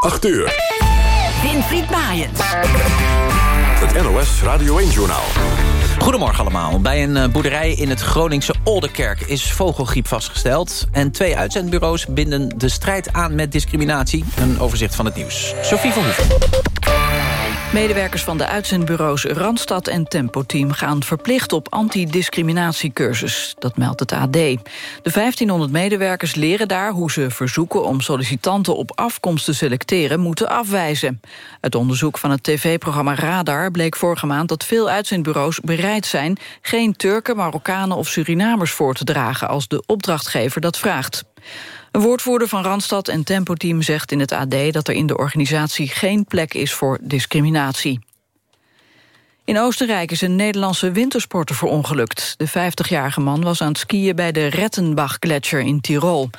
8 uur. Winfried Maaiens. Het NOS Radio 1-journaal. Goedemorgen allemaal. Bij een eh, boerderij in het Groningse Oldenkerk is vogelgriep vastgesteld. En twee uitzendbureaus binden de strijd aan met discriminatie. Een overzicht van het nieuws. Sophie van Hoeven. Medewerkers van de uitzendbureaus Randstad en Tempo Team gaan verplicht op antidiscriminatiecursus. Dat meldt het AD. De 1500 medewerkers leren daar hoe ze verzoeken om sollicitanten op afkomst te selecteren moeten afwijzen. Het onderzoek van het tv-programma Radar bleek vorige maand dat veel uitzendbureaus bereid zijn geen Turken, Marokkanen of Surinamers voor te dragen als de opdrachtgever dat vraagt. Een woordvoerder van Randstad en Tempo Team zegt in het AD... dat er in de organisatie geen plek is voor discriminatie. In Oostenrijk is een Nederlandse wintersporter verongelukt. De 50-jarige man was aan het skiën bij de Rettenbach-gletsjer in Tirol.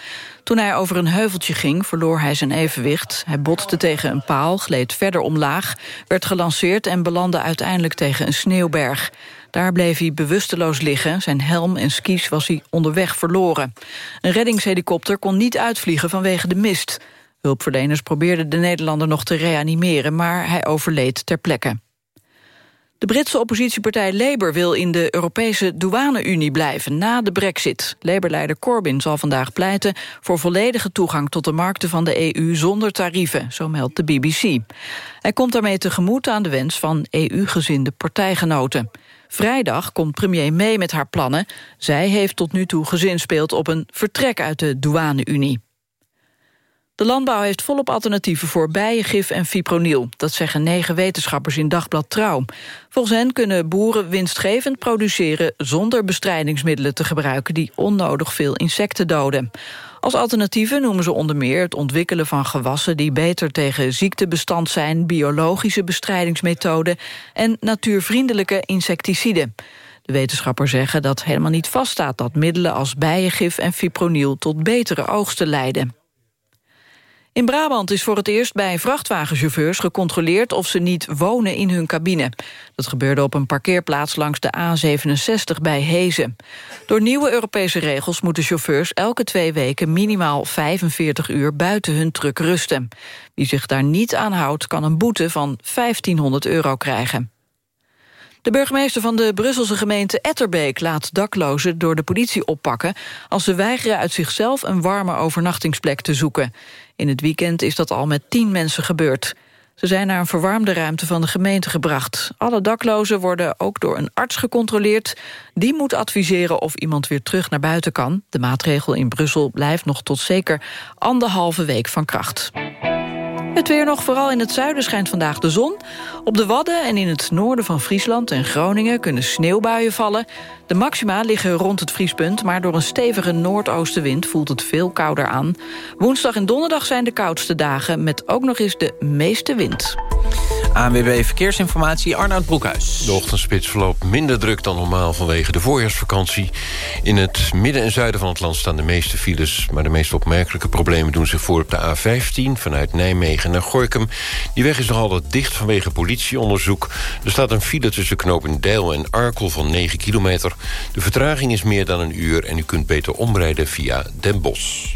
Toen hij over een heuveltje ging, verloor hij zijn evenwicht. Hij botste tegen een paal, gleed verder omlaag... werd gelanceerd en belandde uiteindelijk tegen een sneeuwberg. Daar bleef hij bewusteloos liggen. Zijn helm en skis was hij onderweg verloren. Een reddingshelikopter kon niet uitvliegen vanwege de mist. Hulpverleners probeerden de Nederlander nog te reanimeren... maar hij overleed ter plekke. De Britse oppositiepartij Labour wil in de Europese douane-unie blijven na de brexit. Labour-leider Corbyn zal vandaag pleiten voor volledige toegang tot de markten van de EU zonder tarieven, zo meldt de BBC. Hij komt daarmee tegemoet aan de wens van EU-gezinde partijgenoten. Vrijdag komt premier mee met haar plannen. Zij heeft tot nu toe gezinspeeld op een vertrek uit de douane-unie. De landbouw heeft volop alternatieven voor bijengif en fipronil. Dat zeggen negen wetenschappers in Dagblad Trouw. Volgens hen kunnen boeren winstgevend produceren... zonder bestrijdingsmiddelen te gebruiken... die onnodig veel insecten doden. Als alternatieven noemen ze onder meer het ontwikkelen van gewassen... die beter tegen ziektebestand zijn, biologische bestrijdingsmethoden... en natuurvriendelijke insecticiden. De wetenschappers zeggen dat helemaal niet vaststaat... dat middelen als bijengif en fipronil tot betere oogsten leiden. In Brabant is voor het eerst bij vrachtwagenchauffeurs gecontroleerd of ze niet wonen in hun cabine. Dat gebeurde op een parkeerplaats langs de A67 bij Hezen. Door nieuwe Europese regels moeten chauffeurs elke twee weken minimaal 45 uur buiten hun truck rusten. Wie zich daar niet aan houdt kan een boete van 1500 euro krijgen. De burgemeester van de Brusselse gemeente Etterbeek laat daklozen door de politie oppakken als ze weigeren uit zichzelf een warme overnachtingsplek te zoeken. In het weekend is dat al met tien mensen gebeurd. Ze zijn naar een verwarmde ruimte van de gemeente gebracht. Alle daklozen worden ook door een arts gecontroleerd. Die moet adviseren of iemand weer terug naar buiten kan. De maatregel in Brussel blijft nog tot zeker anderhalve week van kracht. Het weer nog, vooral in het zuiden schijnt vandaag de zon. Op de Wadden en in het noorden van Friesland en Groningen... kunnen sneeuwbuien vallen. De maxima liggen rond het vriespunt... maar door een stevige noordoostenwind voelt het veel kouder aan. Woensdag en donderdag zijn de koudste dagen... met ook nog eens de meeste wind. ANWB Verkeersinformatie, Arnoud Broekhuis. De ochtendspits verloopt minder druk dan normaal vanwege de voorjaarsvakantie. In het midden en zuiden van het land staan de meeste files... maar de meest opmerkelijke problemen doen zich voor op de A15... vanuit Nijmegen naar Gorkum. Die weg is nog altijd dicht vanwege politieonderzoek. Er staat een file tussen knopen Deil en Arkel van 9 kilometer. De vertraging is meer dan een uur en u kunt beter omrijden via Den Bosch.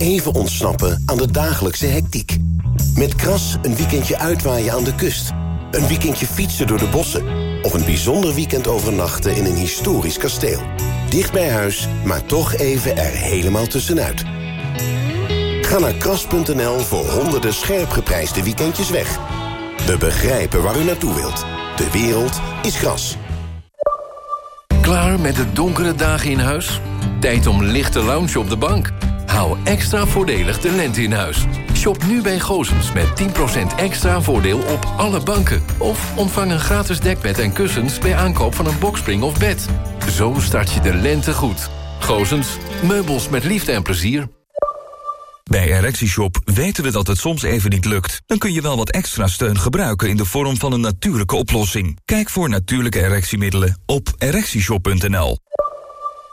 Even ontsnappen aan de dagelijkse hectiek. Met Kras een weekendje uitwaaien aan de kust. Een weekendje fietsen door de bossen. Of een bijzonder weekend overnachten in een historisch kasteel. Dicht bij huis, maar toch even er helemaal tussenuit. Ga naar kras.nl voor honderden scherp geprijsde weekendjes weg. We begrijpen waar u naartoe wilt. De wereld is gras. Klaar met de donkere dagen in huis? Tijd om lichte lounge op de bank. Hou extra voordelig de lente in huis. Shop nu bij Gozens met 10% extra voordeel op alle banken. Of ontvang een gratis dekbed en kussens bij aankoop van een bokspring of bed. Zo start je de lente goed. Gozens, meubels met liefde en plezier. Bij ErectieShop weten we dat het soms even niet lukt. Dan kun je wel wat extra steun gebruiken in de vorm van een natuurlijke oplossing. Kijk voor natuurlijke erectiemiddelen op ErectieShop.nl.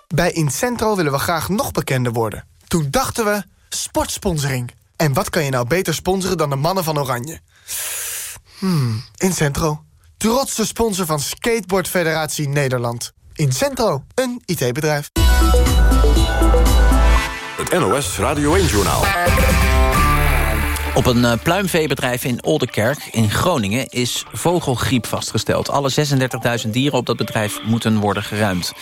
Bij Incentro willen we graag nog bekender worden. Toen dachten we, sportsponsoring. En wat kan je nou beter sponsoren dan de mannen van Oranje? Hmm, Incentro. Trotse sponsor van Skateboard Federatie Nederland. Incentro, een IT-bedrijf. Het NOS Radio 1-journaal. Op een uh, pluimveebedrijf in Oldenkerk in Groningen is vogelgriep vastgesteld. Alle 36.000 dieren op dat bedrijf moeten worden geruimd.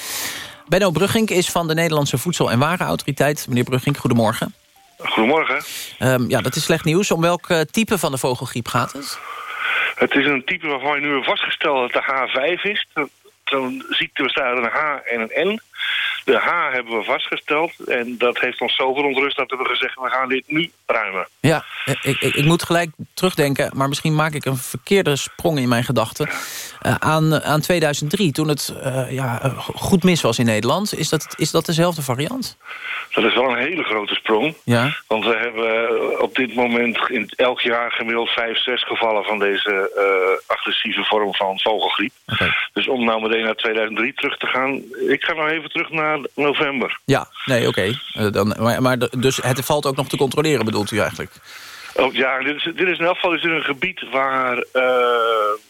Benno Brugging is van de Nederlandse Voedsel- en Warenautoriteit. Meneer Brugging, goedemorgen. Goedemorgen. Um, ja, dat is slecht nieuws. Om welk uh, type van de vogelgriep gaat het? Het is een type waarvan je nu vastgesteld dat de H5 is. Zo'n ziekte bestaat uit een H en een N. De H hebben we vastgesteld en dat heeft ons zo verontrust dat we hebben gezegd... we gaan dit nu ruimen. Ja, ik, ik, ik, moet gelijk terugdenken, maar misschien maak ik een verkeerde sprong in mijn gedachten. Uh, aan, aan 2003, toen het uh, ja, goed mis was in Nederland. Is dat, is dat dezelfde variant? Dat is wel een hele grote sprong. Ja. Want we hebben op dit moment in elk jaar gemiddeld vijf, zes gevallen... van deze uh, agressieve vorm van vogelgriep. Okay. Dus om nou meteen naar 2003 terug te gaan... ik ga nou even terug naar november. Ja, nee, oké. Okay. maar, maar dus het valt ook nog te controleren, bedoelt u eigenlijk? Oh, ja, dit is, dit is in elk geval is een gebied waar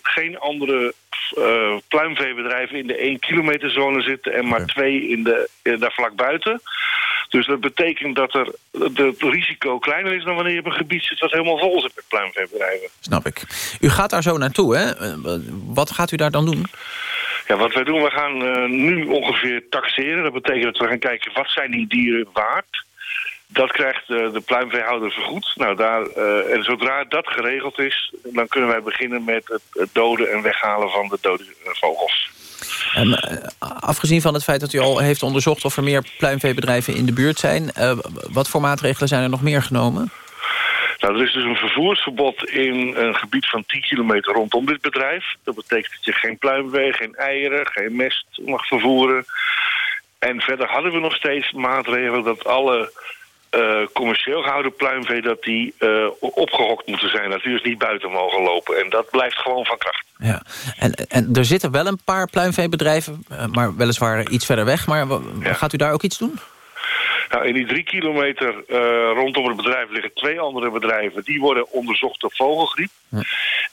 geen andere uh, pluimveebedrijven in de 1 kilometer zone zitten... en maar twee in de, daar vlak buiten. Dus dat betekent dat er het risico kleiner is... dan wanneer je op een gebied zit wat helemaal vol zit met pluimveebedrijven. Snap ik. U gaat daar zo naartoe, hè? Wat gaat u daar dan doen? Ja, wat wij doen, we gaan uh, nu ongeveer taxeren. Dat betekent dat we gaan kijken, wat zijn die dieren waard? Dat krijgt uh, de pluimveehouder vergoed. Nou, daar, uh, en zodra dat geregeld is, dan kunnen wij beginnen met het, doden en weghalen van de dode vogels. Afgezien van het feit dat u al heeft onderzocht of er meer pluimveebedrijven in de buurt zijn, wat voor maatregelen zijn er nog meer genomen? Nou, er is dus een vervoersverbod in een gebied van 10 kilometer rondom dit bedrijf. Dat betekent dat je geen pluimvee, geen eieren, geen mest mag vervoeren. En verder hadden we nog steeds maatregelen dat alle uh, commercieel gehouden pluimvee... dat die uh, opgehokt moeten zijn. Dat die dus niet buiten mogen lopen. En dat blijft gewoon van kracht. Ja, en, en er zitten wel een paar pluimveebedrijven... maar weliswaar iets verder weg. Maar ja. gaat u daar ook iets doen? Nou, in die drie kilometer uh, rondom het bedrijf liggen twee andere bedrijven. Die worden onderzocht op vogelgriep. Ja.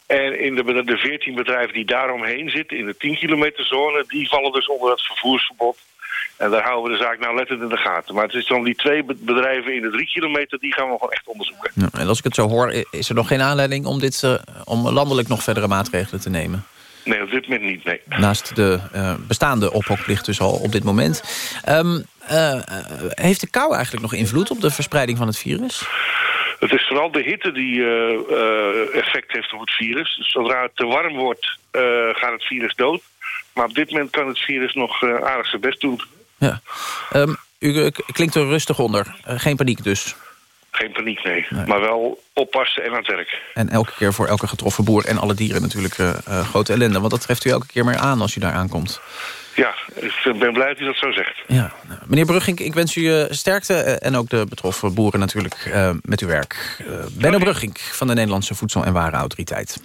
En in de, de 14 bedrijven die daaromheen zitten, in de 10 kilometer zone... die vallen dus onder het vervoersverbod. En daar houden we de zaak nou lettend in de gaten. Maar het is dan die twee bedrijven in de drie kilometer... die gaan we gewoon echt onderzoeken. Ja, en als ik het zo hoor, is er nog geen aanleiding... om, dit, uh, om landelijk nog verdere maatregelen te nemen? Nee, op dit moment niet, nee. Naast de uh, bestaande ophokplicht dus al op dit moment. Um, uh, heeft de kou eigenlijk nog invloed op de verspreiding van het virus? Het is vooral de hitte die uh, effect heeft op het virus. Dus zodra het te warm wordt, gaat het virus dood. Maar op dit moment kan het virus nog aardig zijn best doen. Ja. Um, u klinkt er rustig onder. geen paniek dus? Geen paniek, nee. nee. Maar wel oppassen en aan het werk. En elke keer voor elke getroffen boer en alle dieren natuurlijk grote ellende. Want dat treft u elke keer meer aan als u daar aankomt. Ja, ik ben blij dat u dat zo zegt. Ja. Meneer Brugging, ik wens u uh, sterkte en ook de betroffen boeren natuurlijk met uw werk. Benno Brugging van de Nederlandse Voedsel- en Warenautoriteit.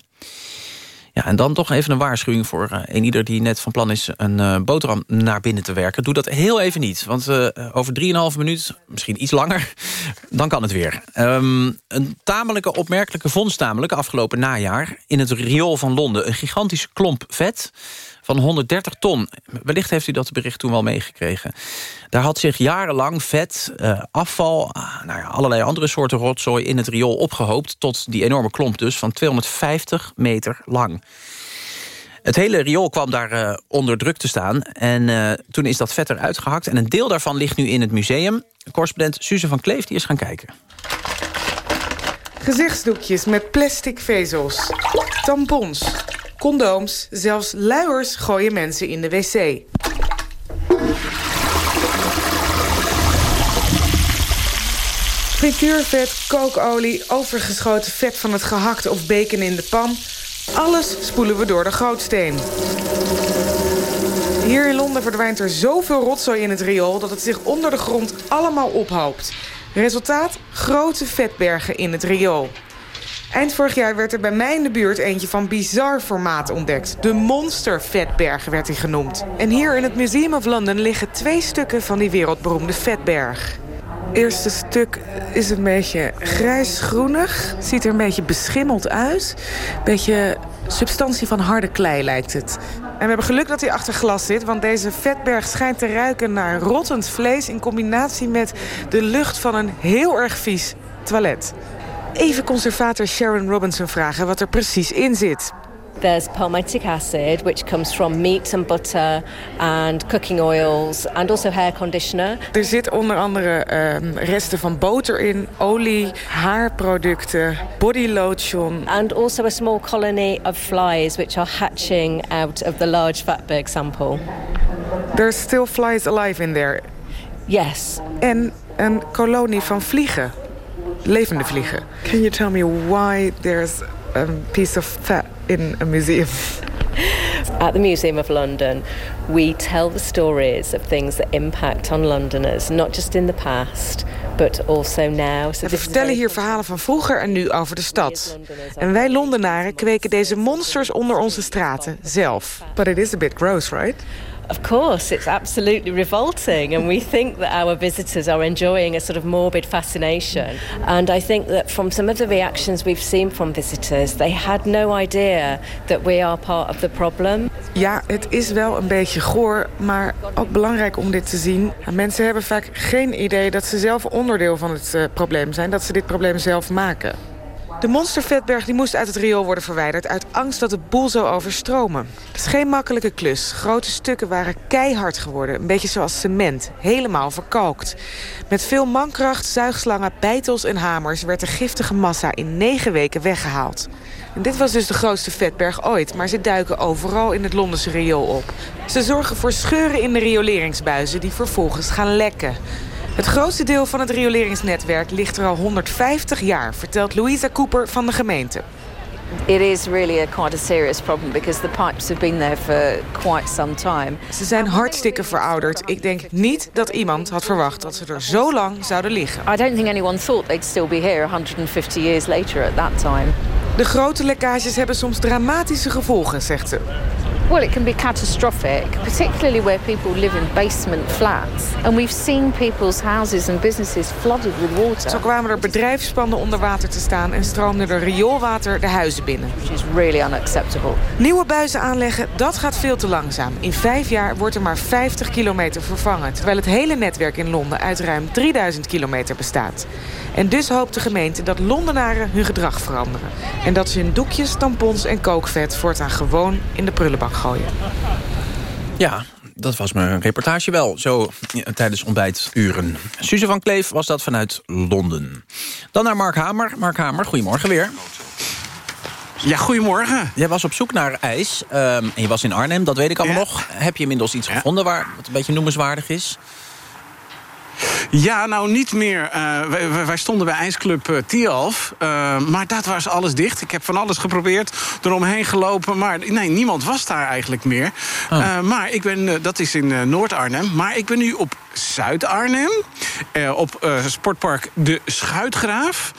Ja, en dan toch even een waarschuwing voor uh, een ieder die net van plan is... een uh, boterham naar binnen te werken. Doe dat heel even niet, want uh, over 3,5 minuut, misschien iets langer... dan kan het weer. Um, een tamelijke opmerkelijke vondst namelijk afgelopen najaar... in het riool van Londen. Een gigantische klomp vet van 130 ton. Wellicht heeft u dat bericht toen wel meegekregen. Daar had zich jarenlang vet, uh, afval, uh, nou ja, allerlei andere soorten rotzooi in het riool opgehoopt... tot die enorme klomp dus van 250 meter lang. Het hele riool kwam daar uh, onder druk te staan. En toen is dat vet eruit gehakt. En een deel daarvan ligt nu in het museum. Correspondent Suze van Kleef die is gaan kijken. Gezichtsdoekjes met plastic vezels. Tampons. Condooms. Zelfs luiers gooien mensen in de wc. Frituurvet, kookolie, overgeschoten vet van het gehakt of bacon in de pan. Alles spoelen we door de gootsteen. Hier in Londen verdwijnt er zoveel rotzooi in het riool... dat het zich onder de grond allemaal ophoopt. Resultaat? Grote vetbergen in het riool. Eind vorig jaar werd er bij mij in de buurt eentje van bizar formaat ontdekt. De monstervetberg werd hij genoemd. En hier in het Museum of London liggen twee stukken van die wereldberoemde vetberg. Het eerste stuk is een beetje grijsgroenig. Ziet er een beetje beschimmeld uit. Beetje substantie van harde klei lijkt het. En we hebben geluk dat hij achter glas zit... want deze vetberg schijnt te ruiken naar rottend vlees... in combinatie met de lucht van een heel erg vies toilet. Even conservator Sharon Robinson vragen wat er precies in zit. There's palmitic acid, which comes from meat and butter and cooking oils and also hair conditioner. Er zit onder andere um, resten van boter in, olie, haarproducten, body lotion. And also a small colony of flies which are hatching out of the large fatberg sample. There's still flies alive in there. Yes. En een kolonie van vliegen. Levende vliegen. Can you tell me why there's a piece of fat in a museum? At the Museum of London, we tell the stories of things that impact on Londoners, not just in the past, but also now. So we vertellen hier verhalen van vroeger en nu over de stad. En wij Londenaren kweken deze monsters onder onze straten zelf. But it is a bit gross, right? Of course, it's absolutely revolting, and we think that our visitors are enjoying a sort of morbid fascination. And I think that from some of the reactions we've seen from visitors, they had no idea that we are part of the problem. Ja, het is wel een beetje goor, maar ook belangrijk om dit te zien. Mensen hebben vaak geen idee dat ze zelf onderdeel van het uh, probleem zijn, dat ze dit probleem zelf maken. De monstervetberg die moest uit het riool worden verwijderd... uit angst dat de boel zou overstromen. Het is geen makkelijke klus. Grote stukken waren keihard geworden. Een beetje zoals cement. Helemaal verkalkt. Met veel mankracht, zuigslangen, bijtels en hamers... werd de giftige massa in negen weken weggehaald. En dit was dus de grootste vetberg ooit. Maar ze duiken overal in het Londense riool op. Ze zorgen voor scheuren in de rioleringsbuizen... die vervolgens gaan lekken. Het grootste deel van het rioleringsnetwerk ligt er al 150 jaar, vertelt Louisa Cooper van de gemeente. It is really a quite a serious problem because the pipes have been there for quite some time. Ze zijn hartstikke verouderd. Ik denk niet dat iemand had verwacht dat ze er zo lang zouden liggen. I don't think anyone thought they'd still be here 150 years later at that time. De grote lekkages hebben soms dramatische gevolgen, zegt ze. Well, it can be catastrophic, particularly where people live in basement flats. And we've seen people's houses and businesses flooded with water. Zo kwamen er bedrijfspanden onder water te staan en stroomde er rioolwater de huizen binnen. Which is really unacceptable. Nieuwe buizen aanleggen, dat gaat veel te langzaam. In vijf jaar wordt er maar 50 kilometer vervangen... terwijl het hele netwerk in Londen uit ruim 3000 kilometer bestaat. En dus hoopt de gemeente dat Londenaren hun gedrag veranderen. En dat ze hun doekjes, tampons en kookvet voortaan gewoon in de prullenbak gooien. Ja, dat was mijn reportage wel, zo tijdens ontbijturen. Suze van Kleef was dat vanuit Londen. Dan naar Mark Hamer. Mark Hamer, goedemorgen weer. Ja, goedemorgen. Jij was op zoek naar ijs um, en je was in Arnhem, dat weet ik allemaal Ja. nog. Heb je inmiddels iets gevonden waar, wat een beetje noemenswaardig is? Ja, nou niet meer. Eh, wij, stonden bij IJsclub uh, Tialf. eh, maar dat was alles dicht. Ik heb van alles geprobeerd, eromheen gelopen. Maar nee, niemand was daar eigenlijk meer. Eh, maar ik ben, dat is in Noord-Arnhem. Maar ik ben nu op Zuid-Arnhem. eh, op eh, sportpark De Schuitgraaf.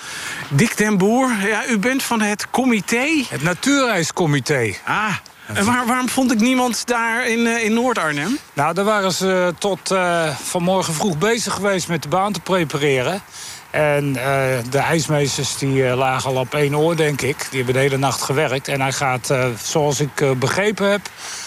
Dick den Boer, ja, u bent van het comité. Het Natuurreiscomité. Ah, en waar, waarom vond ik niemand daar in, eh, in Noord-Arnhem? Nou, daar waren ze tot eh, vanmorgen vroeg bezig geweest met de baan te prepareren. En eh, de ijsmeesters die lagen al op één oor, denk ik. Die hebben de hele nacht gewerkt. En hij gaat, zoals ik begrepen heb,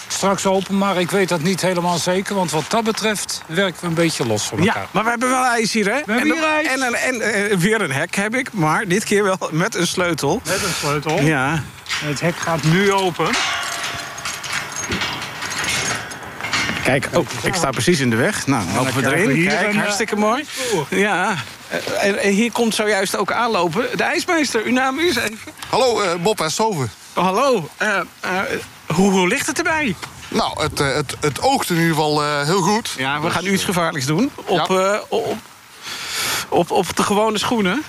straks open. Maar ik weet dat niet helemaal zeker. Want wat dat betreft werken we een beetje los van elkaar. Ja, maar we hebben wel ijs hier, hè? We hebben en, hier ijs. En, en, en, weer een hek heb ik, maar dit keer wel met een sleutel. Met een sleutel. Ja. Het hek gaat nu open. Kijk, oh, ik sta precies in de weg. Nou, lopen we erin. hier Kijk, eh, hartstikke mooi. Ja. Eh, en, en hier komt zojuist ook aanlopen de ijsmeester. Uw naam is even? Hallo, eh, Bob Westhoven. Oh, hallo. Hoe, hoe ligt het erbij? Nou, het, het, het oogt in ieder geval eh, heel goed. Ja, we gaan nu iets gevaarlijks doen. Op, eh, op, op, op de gewone schoenen.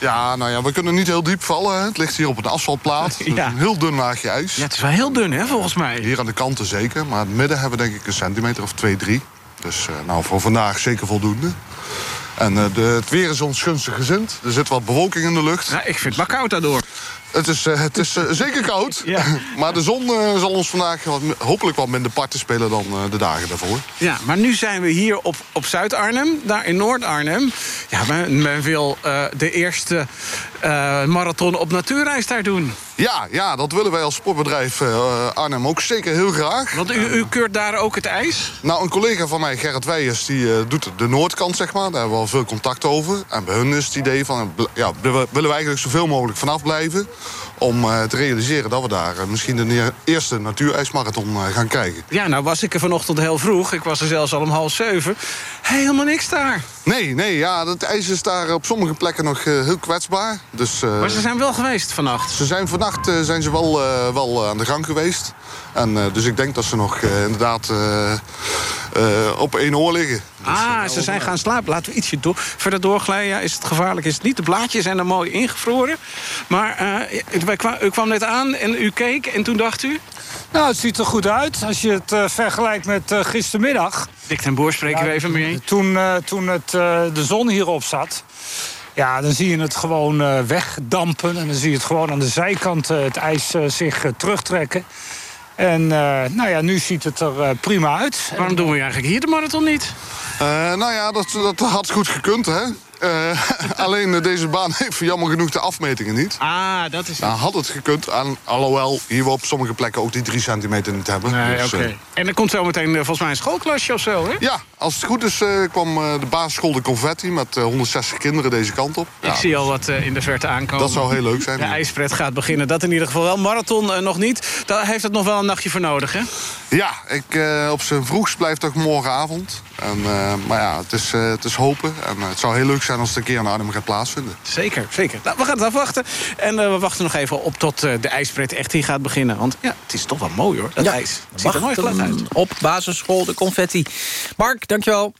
Ja, nou ja, we kunnen niet heel diep vallen. hè. Het ligt hier op een asfaltplaat. Het is een heel dun laagje ijs. Ja, het is wel heel dun, hè, volgens mij. Hier aan de kanten zeker, maar in het midden hebben we denk ik een centimeter of twee, drie. Dus eh, nou, voor vandaag zeker voldoende. En eh, de, het weer is ons gunstig gezind. Er zit wat bewolking in de lucht. Ja, ik vind het maar koud daardoor. Het is, eh, het is eh, zeker koud. maar de zon eh, zal ons vandaag wat, hopelijk wat minder parten spelen dan de dagen daarvoor. Ja, maar nu zijn we hier op, op Zuid-Arnhem, daar in Noord-Arnhem. Ja, men, men wil de eerste eh, marathon op natuurreis daar doen. Ja, ja, dat willen wij als sportbedrijf eh, Arnhem ook zeker heel graag. Want u, u keurt daar ook het ijs? Nou, een collega van mij, Gerrit Weijers, die eh, doet de noordkant, zeg maar. Daar hebben we al veel contact over. En bij hun is het idee van, ja, we- willen we eigenlijk zoveel mogelijk vanaf blijven... om eh, te realiseren dat we daar eh, misschien de eerste natuurijsmarathon eh, gaan krijgen. Ja, nou was ik er vanochtend heel vroeg. Ik was er zelfs al om half zeven. Helemaal niks daar. Nee, nee, ja, het ijs is daar op sommige plekken nog heel kwetsbaar. Dus, Maar ze zijn wel geweest vannacht. Ze zijn vannacht zijn ze wel, wel aan de gang geweest. En, dus ik denk dat ze nog inderdaad op één oor liggen. Ah, ze zijn gaan slapen. Laten we ietsje door, verder doorglijden. Ja, is het gevaarlijk? Is het niet? De blaadjes zijn er mooi ingevroren. Maar eh, u kwam net aan en u keek en toen dacht u... Nou, het ziet er goed uit als je het eh, vergelijkt met eh, gistermiddag. Dick ten Boer spreken we even mee. Toen, eh, toen het, eh, de zon hierop zat... Ja, dan zie je het gewoon eh, wegdampen. En dan zie je het gewoon aan de zijkant het ijs zich terugtrekken. En eh, nou ja, nu ziet het er eh, prima uit. Waarom doen we eigenlijk hier de marathon niet? Eh, nou ja, dat, dat had goed gekund, hè. Eh, alleen eh, deze baan heeft jammer genoeg de afmetingen niet. Ah, dat is... Nou, had het gekund, aan, alhoewel hier we op sommige plekken ook die drie centimeter niet hebben. Nee, Dus, oké. eh, En er komt zo meteen volgens mij een schoolklasje of zo, hè? ja, als het goed is kwam de basisschool de Confetti met eh, 160 kinderen deze kant op. Ik Ja, zie al wat eh, in de verte aankomen. Dat zou heel leuk zijn, De ijspret gaat beginnen. Dat in ieder geval wel. Marathon nog niet. Daar heeft het nog wel een nachtje voor nodig, hè? Ja, ik, op zijn vroegst blijft ook morgenavond. En, maar ja, het is, het is hopen. En het zou heel leuk zijn als het een keer in Arnhem gaat plaatsvinden. Zeker, zeker. Nou, we gaan het afwachten. En eh, we wachten nog even op tot eh, de ijspret echt hier gaat beginnen. Want ja, het is toch wel mooi, hoor, dat Ja, ijs. Het ziet er mooi wachten glad uit. Op basisschool de confetti. Mark, dankjewel.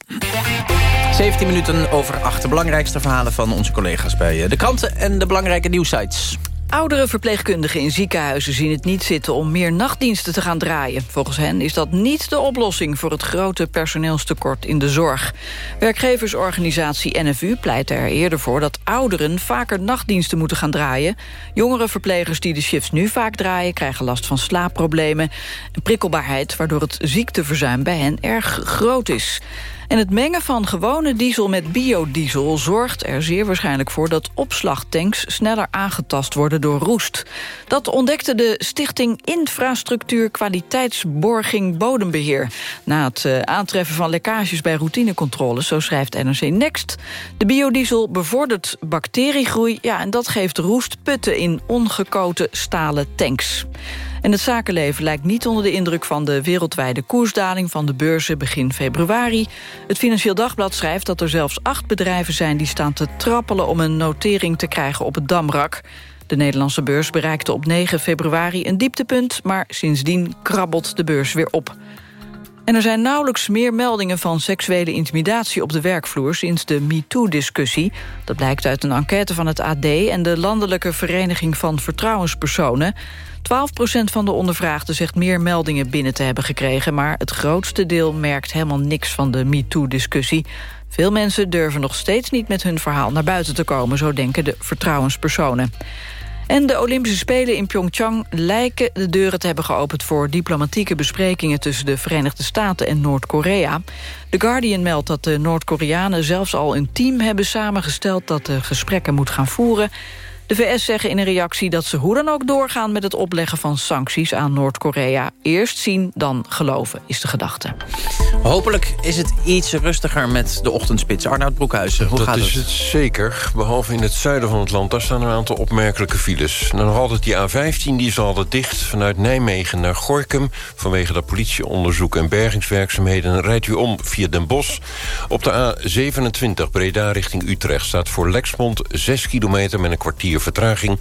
17 minuten over acht. De belangrijkste verhalen van onze collega's bij eh, de kranten... en de belangrijke nieuwsites. Oudere verpleegkundigen in ziekenhuizen zien het niet zitten om meer nachtdiensten te gaan draaien. Volgens hen is dat niet de oplossing voor het grote personeelstekort in de zorg. Werkgeversorganisatie NFU pleit er eerder voor dat ouderen vaker nachtdiensten moeten gaan draaien. Jongere verplegers die de shifts nu vaak draaien krijgen last van slaapproblemen en prikkelbaarheid, waardoor het ziekteverzuim bij hen erg groot is. En het mengen van gewone diesel met biodiesel zorgt er zeer waarschijnlijk voor dat opslagtanks sneller aangetast worden door roest. Dat ontdekte de stichting Infrastructuur Kwaliteitsborging Bodembeheer. Na het eh, aantreffen van lekkages bij routinecontroles, zo schrijft NRC Next. De biodiesel bevordert bacteriegroei, ja, en dat geeft roestputten in ongekoten stalen tanks. En het zakenleven lijkt niet onder de indruk van de wereldwijde koersdaling van de beurzen begin februari. Het Financieel Dagblad schrijft dat er zelfs acht bedrijven zijn die staan te trappelen om een notering te krijgen op het Damrak. De Nederlandse beurs bereikte op 9 februari een dieptepunt, maar sindsdien krabbelt de beurs weer op. En er zijn nauwelijks meer meldingen van seksuele intimidatie op de werkvloer sinds de MeToo-discussie. Dat blijkt uit een enquête van het AD en de Landelijke Vereniging van Vertrouwenspersonen. 12% van de ondervraagden zegt meer meldingen binnen te hebben gekregen... maar het grootste deel merkt helemaal niks van de MeToo-discussie. Veel mensen durven nog steeds niet met hun verhaal naar buiten te komen... zo denken de vertrouwenspersonen. En de Olympische Spelen in Pyeongchang lijken de deuren te hebben geopend... voor diplomatieke besprekingen tussen de Verenigde Staten en Noord-Korea. The Guardian meldt dat de Noord-Koreanen zelfs al een team hebben samengesteld... dat de gesprekken moet gaan voeren. De VS zeggen in een reactie dat ze hoe dan ook doorgaan... met het opleggen van sancties aan Noord-Korea. Eerst zien, dan geloven, is de gedachte. Hopelijk is het iets rustiger met de ochtendspits. Arnoud Broekhuizen, hoe dat gaat is het? het zeker. Behalve in het zuiden van het land. Daar staan een aantal opmerkelijke files. Nou, nog altijd die A15 die is altijd dicht. Vanuit Nijmegen naar Gorkum. Vanwege dat politieonderzoek en bergingswerkzaamheden... rijdt u om via Den Bosch. Op de A27 Breda richting Utrecht... staat voor Lexmond 6 kilometer met een kwartier vertraging.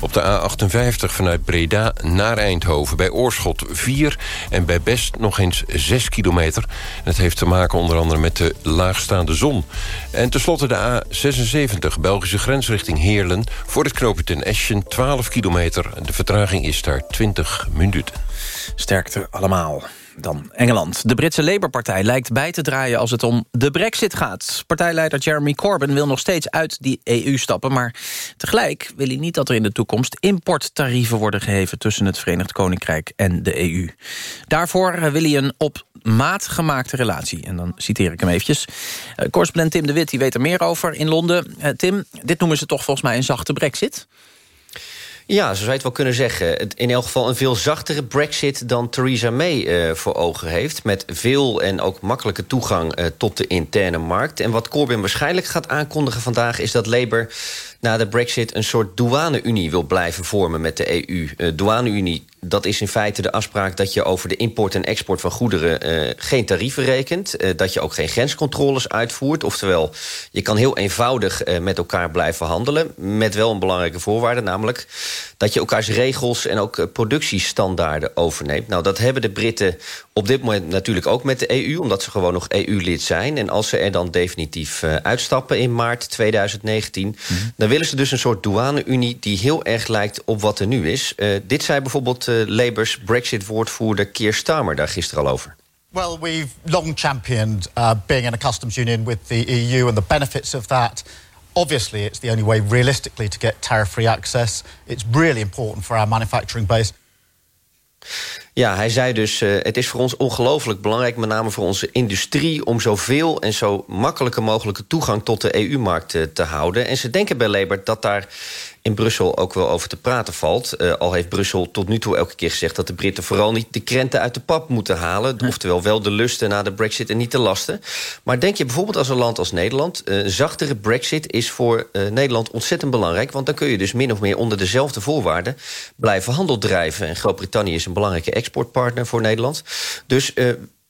Op de A58 vanuit Breda naar Eindhoven. Bij Oorschot 4 en bij Best nog eens 6 kilometer. Het heeft te maken onder andere met de laagstaande zon. En tenslotte de A76, Belgische grens richting Heerlen... voor het knooppunt in Eschen, 12 kilometer. De vertraging is daar 20 minuten. Sterkte allemaal. Dan Engeland. De Britse Labour-partij lijkt bij te draaien als het om de brexit gaat. Partijleider Jeremy Corbyn wil nog steeds uit die EU stappen... maar tegelijk wil hij niet dat er in de toekomst importtarieven worden geheven... tussen het Verenigd Koninkrijk en de EU. Daarvoor eh, wil hij een op maat gemaakte relatie. En dan citeer ik hem eventjes. Uh, correspondent Tim de Wit die weet er meer over in Londen. Uh, Tim, dit noemen ze toch volgens mij een zachte brexit? Ja, zo zou je het wel kunnen zeggen. In elk geval een veel zachtere brexit dan Theresa May uh, voor ogen heeft. Met veel en ook makkelijke toegang uh, tot de interne markt. En wat Corbyn waarschijnlijk gaat aankondigen vandaag... is dat Labour na de brexit een soort douane-unie wil blijven vormen met de EU. Uh, douane-unie, dat is in feite de afspraak... dat je over de import en export van goederen uh, geen tarieven rekent. Uh, dat je ook geen grenscontroles uitvoert. Oftewel, je kan heel eenvoudig uh, met elkaar blijven handelen. Met wel een belangrijke voorwaarde, namelijk... dat je elkaars regels en ook productiestandaarden overneemt. Nou, dat hebben de Britten op dit moment natuurlijk ook met de EU... omdat ze gewoon nog EU-lid zijn. En als ze er dan definitief uitstappen in maart 2019... Mm -hmm. dan willen ze dus een soort douane-unie... die heel erg lijkt op wat er nu is. dit zei bijvoorbeeld uh, Labour's Brexit-woordvoerder Keir Starmer daar gisteren al over. Well, we've long championed uh, being in a customs union with the EU and the benefits of that. Obviously, it's the only way realistically to get tariff-free access. It's really important for our manufacturing base. Ja, hij zei dus, uh, het is voor ons ongelooflijk belangrijk... met name voor onze industrie... om zoveel en zo makkelijke mogelijke toegang tot de EU-markt uh, te houden. En ze denken bij Labour dat daar in Brussel ook wel over te praten valt. Uh, al heeft Brussel tot nu toe elke keer gezegd... dat de Britten vooral niet de krenten uit de pap moeten halen. Ja. Oftewel wel de lusten na de brexit en niet de lasten. Maar denk je bijvoorbeeld als een land als Nederland... een zachtere brexit is voor uh, Nederland ontzettend belangrijk... want dan kun je dus min of meer onder dezelfde voorwaarden... blijven handel drijven. En Groot-Brittannië is een belangrijke exportpartner voor Nederland. Dus...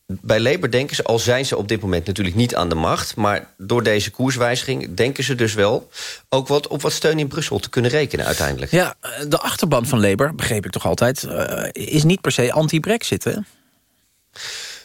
Bij Labour denken ze, al zijn ze op dit moment natuurlijk niet aan de macht... maar door deze koerswijziging denken ze dus wel... ook wat op wat steun in Brussel te kunnen rekenen uiteindelijk. Ja, de achterban van Labour, begreep ik toch altijd... Uh, is niet per se anti-Brexit, hè?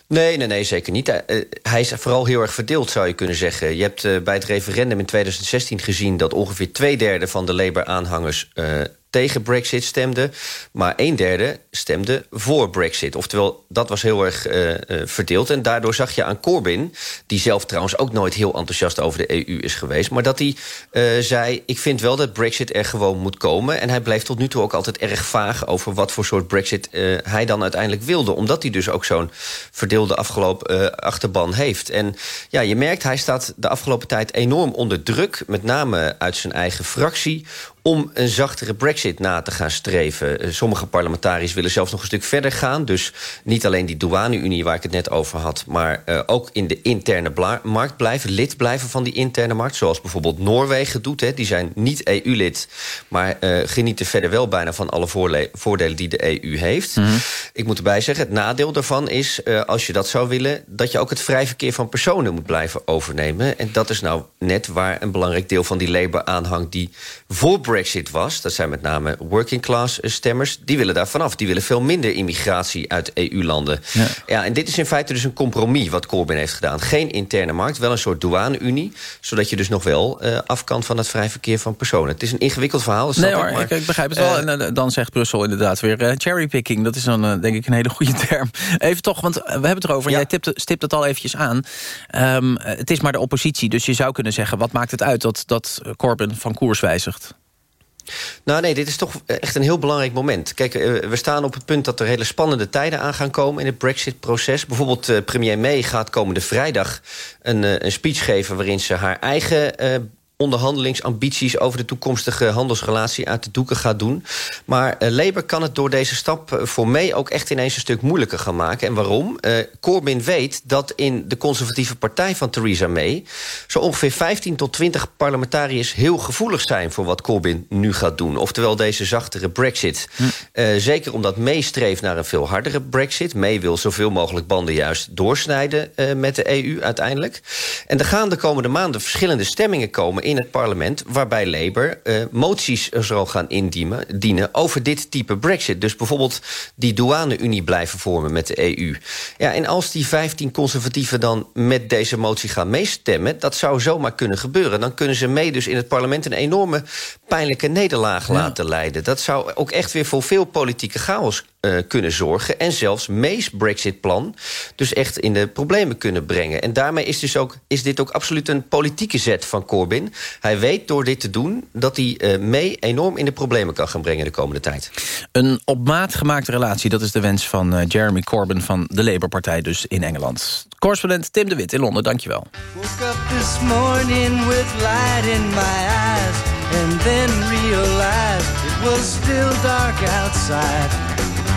Nee, nee, nee, zeker niet. Hij is vooral heel erg verdeeld, zou je kunnen zeggen. Je hebt bij het referendum in 2016 gezien... dat ongeveer twee derde van de Labour-aanhangers... Uh, tegen Brexit stemde, maar een derde stemde voor Brexit. Oftewel, dat was heel erg uh, uh, verdeeld. En daardoor zag je aan Corbyn, die zelf trouwens ook nooit heel enthousiast over de EU is geweest... maar dat hij uh, zei, ik vind wel dat Brexit er gewoon moet komen. En hij bleef tot nu toe ook altijd erg vaag over wat voor soort Brexit hij dan uiteindelijk wilde. Omdat hij dus ook zo'n verdeelde afgelopen achterban heeft. En ja, je merkt, hij staat de afgelopen tijd enorm onder druk... met name uit zijn eigen fractie om een zachtere brexit na te gaan streven. Sommige parlementariërs willen zelfs nog een stuk verder gaan. Dus niet alleen die douane-unie waar ik het net over had... maar uh, ook in de interne markt blijven, lid blijven van die interne markt. Zoals bijvoorbeeld Noorwegen doet. Hè. Die zijn niet EU-lid, maar uh, genieten verder wel bijna... van alle voordelen die de EU heeft. Mm -hmm. Ik moet erbij zeggen, het nadeel daarvan is... Uh, als je dat zou willen, dat je ook het vrij verkeer van personen moet blijven overnemen. En dat is nou net waar een belangrijk deel van die Labour-aanhang... die voor Brexit was, dat zijn met name working class stemmers... die willen daar vanaf. Die willen veel minder immigratie uit EU-landen. Ja. ja, en dit is in feite dus een compromis wat Corbyn heeft gedaan. Geen interne markt, wel een soort douane-unie... zodat je dus nog wel uh, af kan van het vrij verkeer van personen. Het is een ingewikkeld verhaal. Nee hoor, ik, maar, ik, ik, begrijp het wel. Uh, en uh, dan zegt Brussel inderdaad weer uh, cherrypicking. Dat is dan denk ik een hele goede term. Even toch, want we hebben het erover. Ja. Jij tipt, stipt het al eventjes aan. Um, het is maar de oppositie, dus je zou kunnen zeggen... wat maakt het uit dat, dat Corbyn van koers wijzigt? Nou nee, dit is toch echt een heel belangrijk moment. Kijk, we staan op het punt dat er hele spannende tijden aan gaan komen... in het brexit-proces. Bijvoorbeeld uh, premier May gaat komende vrijdag een, een speech geven... waarin ze haar eigen onderhandelingsambities... over de toekomstige handelsrelatie uit de doeken gaat doen. Maar uh, Labour kan het door deze stap uh, voor May ook echt ineens een stuk moeilijker gaan maken. En waarom? Uh, Corbyn weet dat in de conservatieve partij van Theresa May... zo ongeveer 15 tot 20 parlementariërs heel gevoelig zijn... voor wat Corbyn nu gaat doen. Oftewel deze zachtere brexit. Hm. zeker omdat May streeft naar een veel hardere brexit. May wil zoveel mogelijk banden juist doorsnijden met de EU uiteindelijk. En er gaan de komende maanden verschillende stemmingen komen in het parlement... waarbij Labour uh, moties zal gaan indienen dienen over dit type brexit. Dus bijvoorbeeld die douane-unie blijven vormen met de EU. Ja, en als die 15 conservatieven dan met deze motie gaan meestemmen... dat zou zomaar kunnen gebeuren. Dan kunnen ze mee dus in het parlement een enorme pijnlijke nederlaag ja. laten leiden. Dat zou ook echt weer voor veel politieke chaos uh, kunnen zorgen. En zelfs May's Brexit-plan dus echt in de problemen kunnen brengen. En daarmee is, dus ook, is dit ook absoluut een politieke zet van Corbyn. Hij weet door dit te doen dat hij uh, May enorm in de problemen kan gaan brengen de komende tijd. Een op maat gemaakte relatie, dat is de wens van uh, Jeremy Corbyn van de Labour-partij dus in Engeland. Correspondent Tim de Wit in Londen, dankjewel. Woke up this morning with light in my eyes And then realized it was still dark outside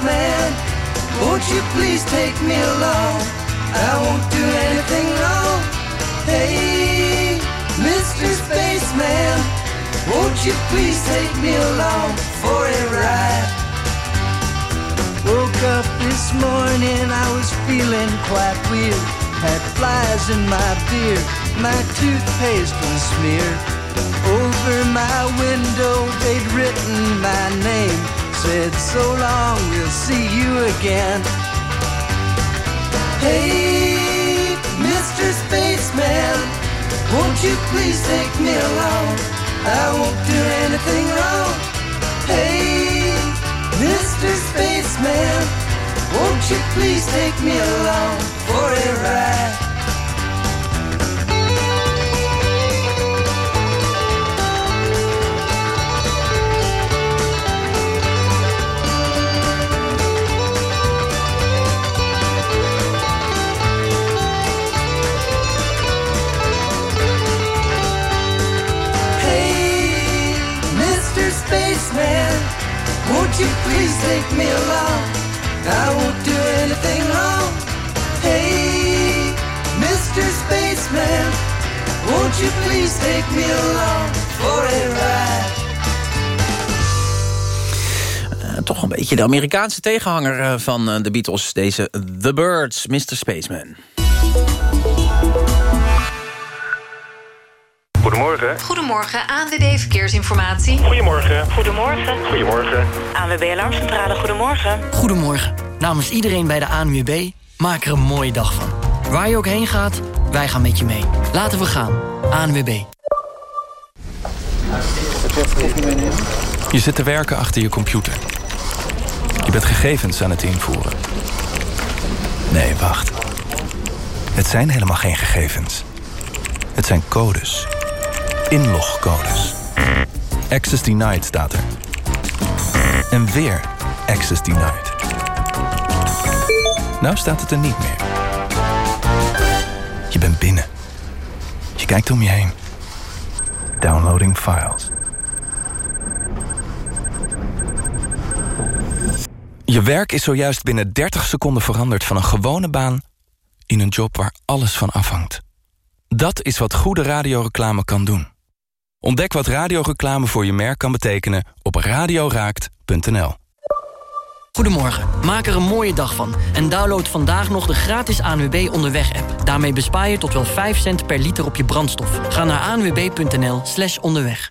Spaceman, won't you please take me along? I won't do anything wrong. Hey, Mr. Spaceman, won't you please take me along for a ride? Woke up this morning, I was feeling quite weird. Had flies in my beard, my toothpaste was smeared. Over my window, they'd written my name said so long, we'll see you again. Hey, Mr. Spaceman, won't you please take me along? I won't do anything wrong. Hey, Mr. Spaceman, won't you please take me along for a ride? You please take me along? I won't do anything wrong. Hey, Mr. Spaceman, won't you please take me along for a ride? Uh, toch een beetje de Amerikaanse tegenhanger uh, van uh, de Beatles, deze The Birds, Mr. Spaceman. Goedemorgen. Goedemorgen, ANWB Verkeersinformatie. Goedemorgen. Goedemorgen. Goedemorgen. ANWB Alarmcentrale, goedemorgen. Goedemorgen. Namens iedereen bij de ANWB, maak er een mooie dag van. Waar je ook heen gaat, wij gaan met je mee. Laten we gaan. ANWB. Je zit te werken achter je computer. Je bent gegevens aan het invoeren. Nee, wacht. Het zijn helemaal geen gegevens. Het zijn codes inlogcodes. Access denied staat er. En weer access denied. Nou staat het er niet meer. Je bent binnen. Je kijkt om je heen. Downloading files. Je werk is zojuist binnen 30 seconden veranderd van een gewone baan in een job waar alles van afhangt. Dat is wat goede radioreclame kan doen. Ontdek wat radioreclame voor je merk kan betekenen op radioraakt.nl. Goedemorgen, maak er een mooie dag van en download vandaag nog de gratis ANWB Onderweg-app. Daarmee bespaar je tot wel 5 cent per liter op je brandstof. Ga naar anwb.nl slash onderweg.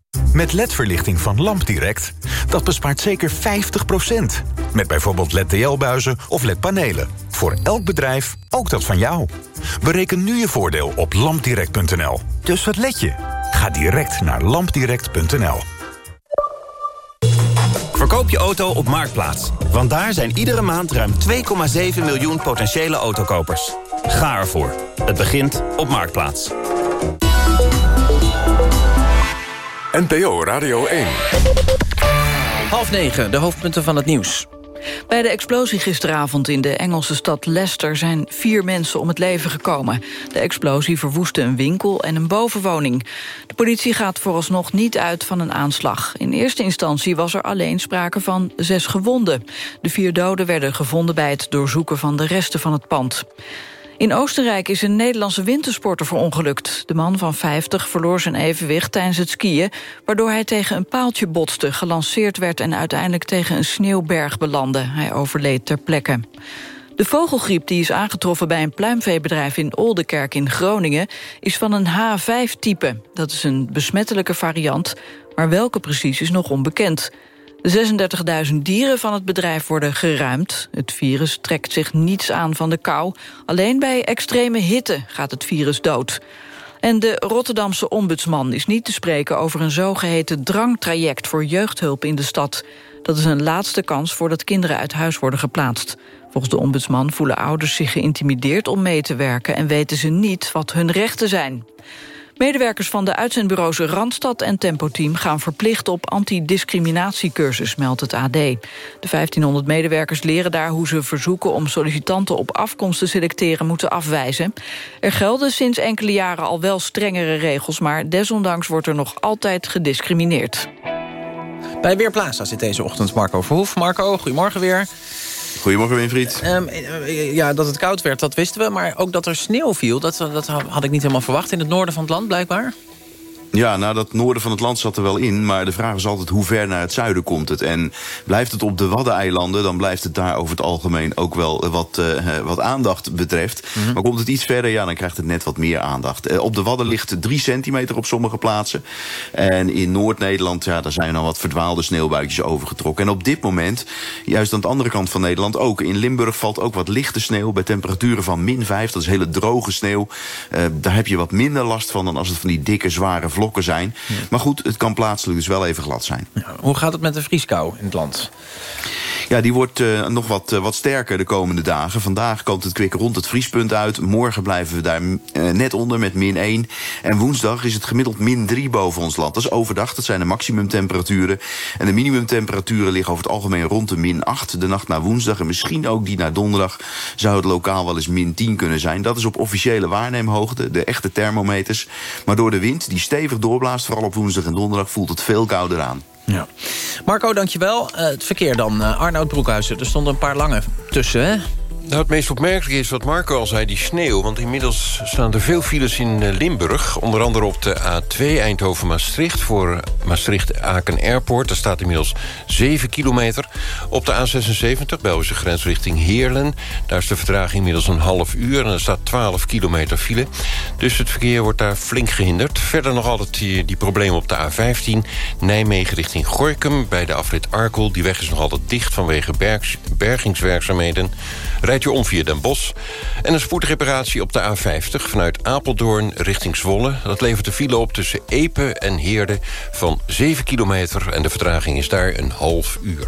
Met LED-verlichting van LampDirect, dat bespaart zeker 50%. Met bijvoorbeeld LED-TL-buizen of LED-panelen. Voor elk bedrijf, ook dat van jou. Bereken nu je voordeel op lampdirect.nl. Dus wat let je? Ga direct naar lampdirect.nl. Verkoop je auto op Marktplaats. Want daar zijn iedere maand ruim 2,7 miljoen potentiële autokopers. Ga ervoor. Het begint op Marktplaats. NPO Radio 1. Half negen, de hoofdpunten van het nieuws. Bij de explosie gisteravond in de Engelse stad Leicester... zijn vier mensen om het leven gekomen. De explosie verwoestte een winkel en een bovenwoning. De politie gaat vooralsnog niet uit van een aanslag. In eerste instantie was er alleen sprake van zes gewonden. De vier doden werden gevonden bij het doorzoeken van de resten van het pand. In Oostenrijk is een Nederlandse wintersporter verongelukt. De man van 50 verloor zijn evenwicht tijdens het skiën... waardoor hij tegen een paaltje botste, gelanceerd werd... en uiteindelijk tegen een sneeuwberg belandde. Hij overleed ter plekke. De vogelgriep die is aangetroffen bij een pluimveebedrijf in Oldenkerk in Groningen... is van een H5-type. Dat is een besmettelijke variant, maar welke precies is nog onbekend... De 36.000 dieren van het bedrijf worden geruimd. Het virus trekt zich niets aan van de kou. Alleen bij extreme hitte gaat het virus dood. En de Rotterdamse ombudsman is niet te spreken over een zogeheten drangtraject voor jeugdhulp in de stad. Dat is een laatste kans voordat kinderen uit huis worden geplaatst. Volgens de ombudsman voelen ouders zich geïntimideerd om mee te werken... en weten ze niet wat hun rechten zijn. Medewerkers van de uitzendbureaus Randstad en Tempo Team gaan verplicht op antidiscriminatiecursus, meldt het AD. De 1500 medewerkers leren daar hoe ze verzoeken om sollicitanten op afkomst te selecteren moeten afwijzen. Er gelden sinds enkele jaren al wel strengere regels, maar desondanks wordt er nog altijd gediscrimineerd. Bij Weerplaza zit deze ochtend Marco Verhoef. Marco, goedemorgen weer. Goedemorgen, Winfried. Um, ja, dat het koud werd, dat wisten we. Maar ook dat er sneeuw viel, dat, dat had ik niet helemaal verwacht. In het noorden van het land, blijkbaar. Ja, nou, dat noorden van het land zat er wel in. Maar de vraag is altijd hoe ver naar het zuiden komt het. En blijft het op de Waddeneilanden... dan blijft het daar over het algemeen ook wel wat, uh, wat aandacht betreft. Mhm. Maar komt het iets verder, ja, dan krijgt het net wat meer aandacht. Uh, op de Wadden ligt drie centimeter op sommige plaatsen. En in Noord-Nederland, ja, daar zijn al wat verdwaalde sneeuwbuikjes overgetrokken. En op dit moment, juist aan de andere kant van Nederland ook. In Limburg valt ook wat lichte sneeuw bij temperaturen van min 5. Dat is hele droge sneeuw. Uh, daar heb je wat minder last van dan als het van die dikke, zware vlokken zijn. Maar goed, het kan plaatselijk dus wel even glad zijn. Ja, hoe gaat het met de vrieskou in het land? Ja, die wordt uh, nog wat, uh, wat sterker de komende dagen. Vandaag komt het kwik rond het vriespunt uit. Morgen blijven we daar uh, net onder met min 1. En woensdag is het gemiddeld min 3 boven ons land. Dat is overdag, dat zijn de maximumtemperaturen. En de minimumtemperaturen liggen over het algemeen rond de min 8. De nacht naar woensdag en misschien ook die naar donderdag... zou het lokaal wel eens min 10 kunnen zijn. Dat is op officiële waarneemhoogte, de echte thermometers. Maar door de wind, die stevig doorblaast, vooral op woensdag en donderdag... voelt het veel kouder aan. Ja. Marco, dankjewel. Uh, het verkeer dan. Uh, Arnoud Broekhuizen, er stonden een paar lange tussen, hè? Nou, het meest opmerkelijke is wat Marco al zei, die sneeuw. Want inmiddels staan er veel files in eh, Limburg. Onder andere op de A2 Eindhoven-Maastricht... voor Maastricht-Aken Airport. Daar staat inmiddels 7 kilometer. Op de A76, Belgische grens richting Heerlen. Daar is de vertraging inmiddels een half uur... en er staat 12 kilometer file. Dus het verkeer wordt daar flink gehinderd. Verder nog altijd die, problemen op de A15. Nijmegen richting Gorkum bij de afrit Arkel. Die weg is nog altijd dicht vanwege bergingswerkzaamheden... Rijdt om via Den Bosch. En een spoedreparatie op de A50 vanuit Apeldoorn richting Zwolle. Dat levert de file op tussen Epe en Heerde van 7 kilometer... en de vertraging is daar een half uur.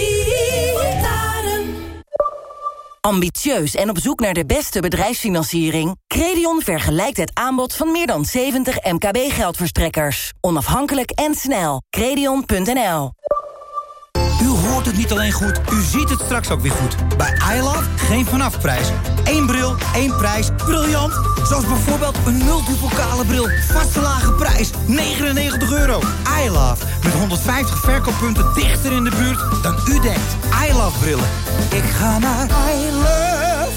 Ambitieus en op zoek naar de beste bedrijfsfinanciering? Credion vergelijkt het aanbod van meer dan 70 MKB-geldverstrekkers. Onafhankelijk en snel. Credion.nl hoort het niet alleen goed, u ziet het straks ook weer goed. Bij iLove geen vanafprijs. Eén bril, één prijs. Briljant! Zoals bijvoorbeeld een multipokale bril. Vaste lage prijs, 99 euro. iLove, met 150 verkooppunten dichter in de buurt dan u denkt. iLove brillen. Ik ga naar iLove.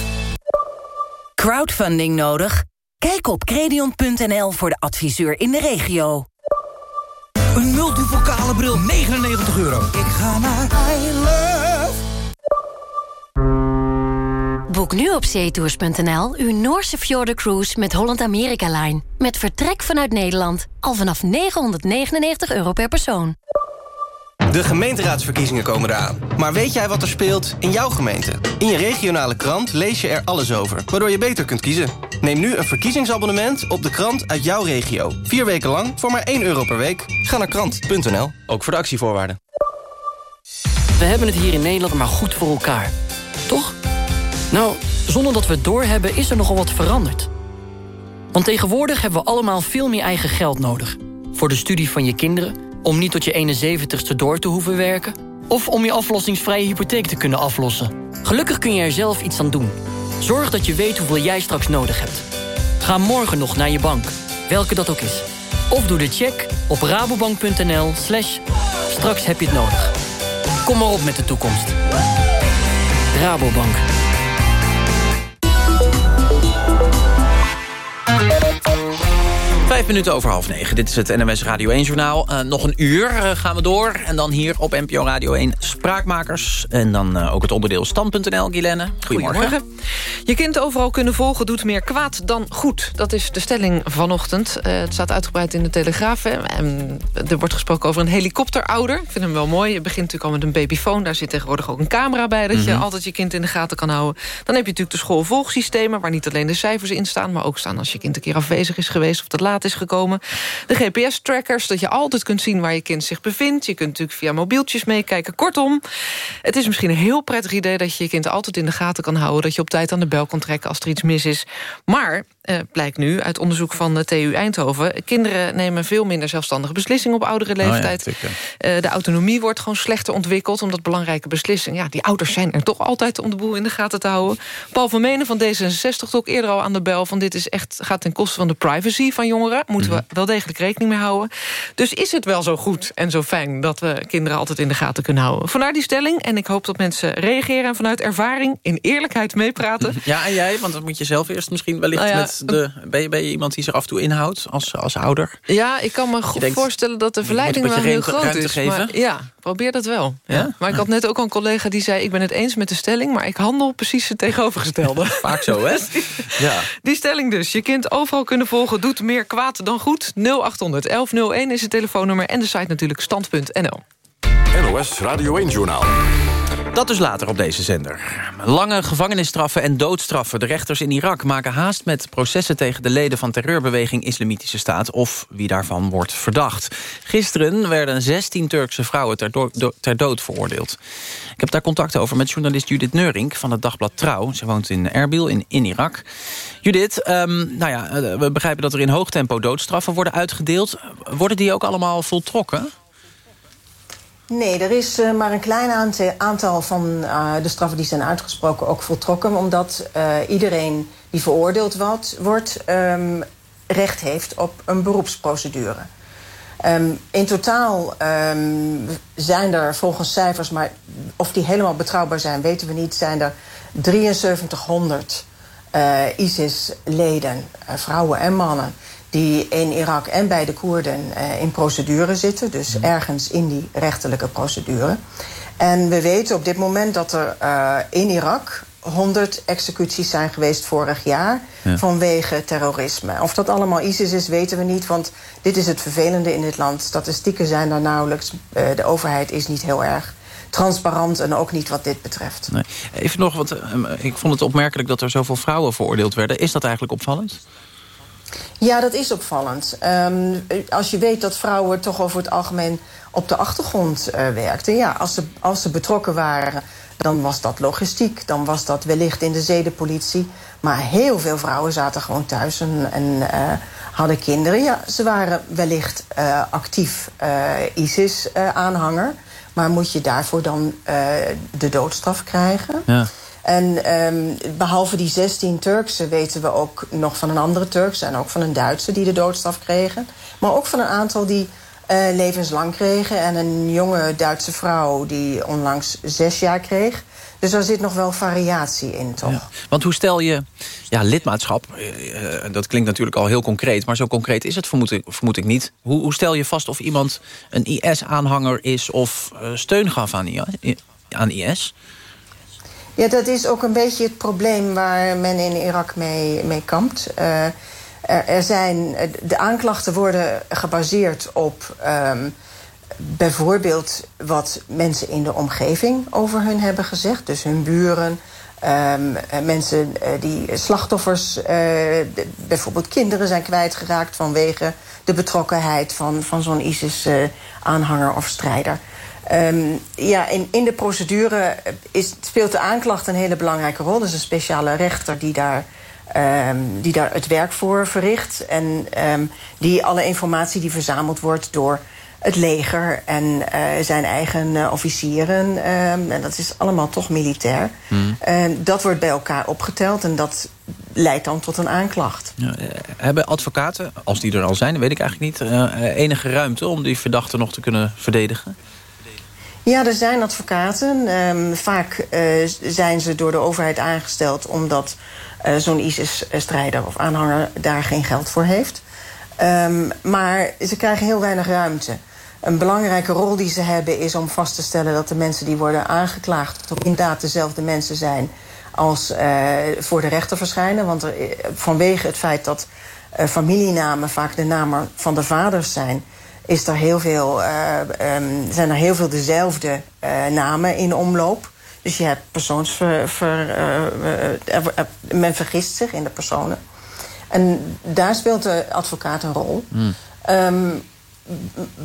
Crowdfunding nodig? Kijk op credion.nl voor de adviseur in de regio. Een multipokale bril, 99 euro. Ik ga naar iLove. Boek nu op zeetours.nl uw Noorse Cruise met Holland America Line. Met vertrek vanuit Nederland. Al vanaf 999 euro per persoon. De gemeenteraadsverkiezingen komen eraan. Maar weet jij wat er speelt in jouw gemeente? In je regionale krant lees je er alles over, waardoor je beter kunt kiezen. Neem nu een verkiezingsabonnement op de krant uit jouw regio. Vier weken lang voor maar 1 euro per week. Ga naar krant.nl, ook voor de actievoorwaarden. We hebben het hier in Nederland maar goed voor elkaar. Toch? Nou, zonder dat we het doorhebben is er nogal wat veranderd. Want tegenwoordig hebben we allemaal veel meer eigen geld nodig. Voor de studie van je kinderen, om niet tot je 71ste door te hoeven werken... of om je aflossingsvrije hypotheek te kunnen aflossen. Gelukkig kun je er zelf iets aan doen. Zorg dat je weet hoeveel jij straks nodig hebt. Ga morgen nog naar je bank, welke dat ook is. Of doe de check op rabobank.nl slash straks heb je het nodig. Kom maar op met de toekomst. Rabobank. Vijf minuten over half negen. Dit is het NMS Radio 1-journaal. Uh, nog een uur uh, gaan we door. En dan hier op NPO Radio 1 Spraakmakers. En dan uh, ook het onderdeel stand.nl, Guilaine. Goedemorgen. Goedemorgen. Je kind overal kunnen volgen doet meer kwaad dan goed. Dat is de stelling vanochtend. het staat uitgebreid in de Telegraaf. En er wordt gesproken over een helikopterouder. Ik vind hem wel mooi. Je begint natuurlijk al met een babyfoon. Daar zit tegenwoordig ook een camera bij... dat mm -hmm. je altijd je kind in de gaten kan houden. Dan heb je natuurlijk de schoolvolgsystemen... waar niet alleen de cijfers in staan... maar ook staan als je kind een keer afwezig is geweest... of dat laat is gekomen. De GPS-trackers, dat je altijd kunt zien waar je kind zich bevindt. Je kunt natuurlijk via mobieltjes meekijken. Kortom, het is misschien een heel prettig idee... dat je je kind altijd in de gaten kan houden... dat je op tijd aan de bel kan trekken als er iets mis is. Maar uh, blijkt nu uit onderzoek van de TU Eindhoven... kinderen nemen veel minder zelfstandige beslissingen op oudere leeftijd. Oh ja, uh, de autonomie wordt gewoon slechter ontwikkeld... omdat belangrijke beslissingen... ja, die ouders zijn er toch altijd om de boel in de gaten te houden. Paul van Menen van D66 ook eerder al aan de bel... van dit is echt, gaat ten koste van de privacy van jongeren. Moeten we wel degelijk rekening mee houden. Dus is het wel zo goed en zo fijn... dat we kinderen altijd in de gaten kunnen houden. Vandaar die stelling. En ik hoop dat mensen reageren en vanuit ervaring... in eerlijkheid meepraten. Ja, en jij? Want dan moet je zelf eerst misschien wellicht... Nou ja, met de, ben, je, ben je iemand die zich af en toe inhoudt als, als ouder? Ja, ik kan me goed denkt, voorstellen dat de verleiding wel heel groot is. Maar, ja, probeer dat wel. Ja? Ja? Maar ik had net ook een collega die zei... ik ben het eens met de stelling, maar ik handel precies het tegenovergestelde. Vaak zo, hè? ja. Die stelling dus. Je kind overal kunnen volgen doet meer kwaad dan goed. 0800 1101 is het telefoonnummer en de site natuurlijk stand.nl. NOS Radio 1-journaal. Dat dus later op deze zender. Lange gevangenisstraffen en doodstraffen. De rechters in Irak maken haast met processen tegen de leden van terreurbeweging Islamitische Staat of wie daarvan wordt verdacht. Gisteren werden 16 Turkse vrouwen ter, ter dood veroordeeld. Ik heb daar contact over met journalist Judith Neurink van het dagblad Trouw. Ze woont in Erbil in, Irak. Judith, um, nou ja, we begrijpen dat er in hoog tempo doodstraffen worden uitgedeeld. Worden die ook allemaal voltrokken? Nee, er is uh, maar een klein aantal van uh, de straffen die zijn uitgesproken ook voltrokken. Omdat uh, iedereen die veroordeeld wordt, um, recht heeft op een beroepsprocedure. Um, in totaal um, zijn er volgens cijfers, maar of die helemaal betrouwbaar zijn, weten we niet, zijn er 7300 ISIS-leden, vrouwen en mannen die in Irak en bij de Koerden uh, in procedure zitten. Dus mm. ergens in die rechterlijke procedure. En we weten op dit moment dat er uh, in Irak 100 executies zijn geweest vorig jaar ja. vanwege terrorisme. Of dat allemaal ISIS is, weten we niet. Want dit is het vervelende in dit land. Statistieken zijn daar nauwelijks. Uh, de overheid is niet heel erg transparant en ook niet wat dit betreft. Nee. Even nog, want ik vond het opmerkelijk dat er zoveel vrouwen veroordeeld werden. Is dat eigenlijk opvallend? Ja, dat is opvallend. Um, als je weet dat vrouwen toch over het algemeen op de achtergrond uh, werkten. Ja, als ze, als ze betrokken waren, dan was dat logistiek, dan was dat wellicht in de zedenpolitie. Maar heel veel vrouwen zaten gewoon thuis en, eh, hadden kinderen. Ja, ze waren wellicht uh, actief ISIS-aanhanger. maar moet je daarvoor dan de doodstraf krijgen? Ja. En um, behalve die 16 Turkse weten we ook nog van een andere Turkse... en ook van een Duitse die de doodstraf kregen. Maar ook van een aantal die uh, levenslang kregen. En een jonge Duitse vrouw die onlangs zes jaar kreeg. Dus er zit nog wel variatie in, toch? Want hoe stel je ja, lidmaatschap... Uh, dat klinkt natuurlijk al heel concreet... maar zo concreet is het vermoed ik, niet. Hoe, hoe stel je vast of iemand een IS-aanhanger is... of steun gaf aan, aan IS? Ja, dat is ook een beetje het probleem waar men in Irak mee, mee kampt. Uh, er, zijn, de aanklachten worden gebaseerd op um, bijvoorbeeld wat mensen in de omgeving over hun hebben gezegd. Dus hun buren, um, mensen uh, die slachtoffers, bijvoorbeeld kinderen zijn kwijtgeraakt vanwege de betrokkenheid van, van zo'n ISIS-aanhanger of strijder. Um, ja, in, in de procedure is, speelt de aanklacht een hele belangrijke rol. Er is een speciale rechter die daar, um, die daar het werk voor verricht. En um, die alle informatie die verzameld wordt door het leger en uh, zijn eigen uh, officieren. en dat is allemaal toch militair. Mm. dat wordt bij elkaar opgeteld en dat leidt dan tot een aanklacht. Ja, uh, hebben advocaten, als die er al zijn, weet ik eigenlijk niet... enige ruimte om die verdachte nog te kunnen verdedigen? Ja, er zijn advocaten. Um, vaak uh, zijn ze door de overheid aangesteld... omdat uh, zo'n ISIS-strijder of aanhanger daar geen geld voor heeft. Um, maar ze krijgen heel weinig ruimte. Een belangrijke rol die ze hebben is om vast te stellen... dat de mensen die worden aangeklaagd... toch inderdaad dezelfde mensen zijn als uh, voor de rechter verschijnen. Want vanwege het feit dat familienamen vaak de namen van de vaders zijn is er heel veel, uh, um, zijn er heel veel dezelfde uh, namen in omloop. Dus je hebt persoonsver... Ver, uh, men vergist zich in de personen. En daar speelt de advocaat een rol. Mm. Um,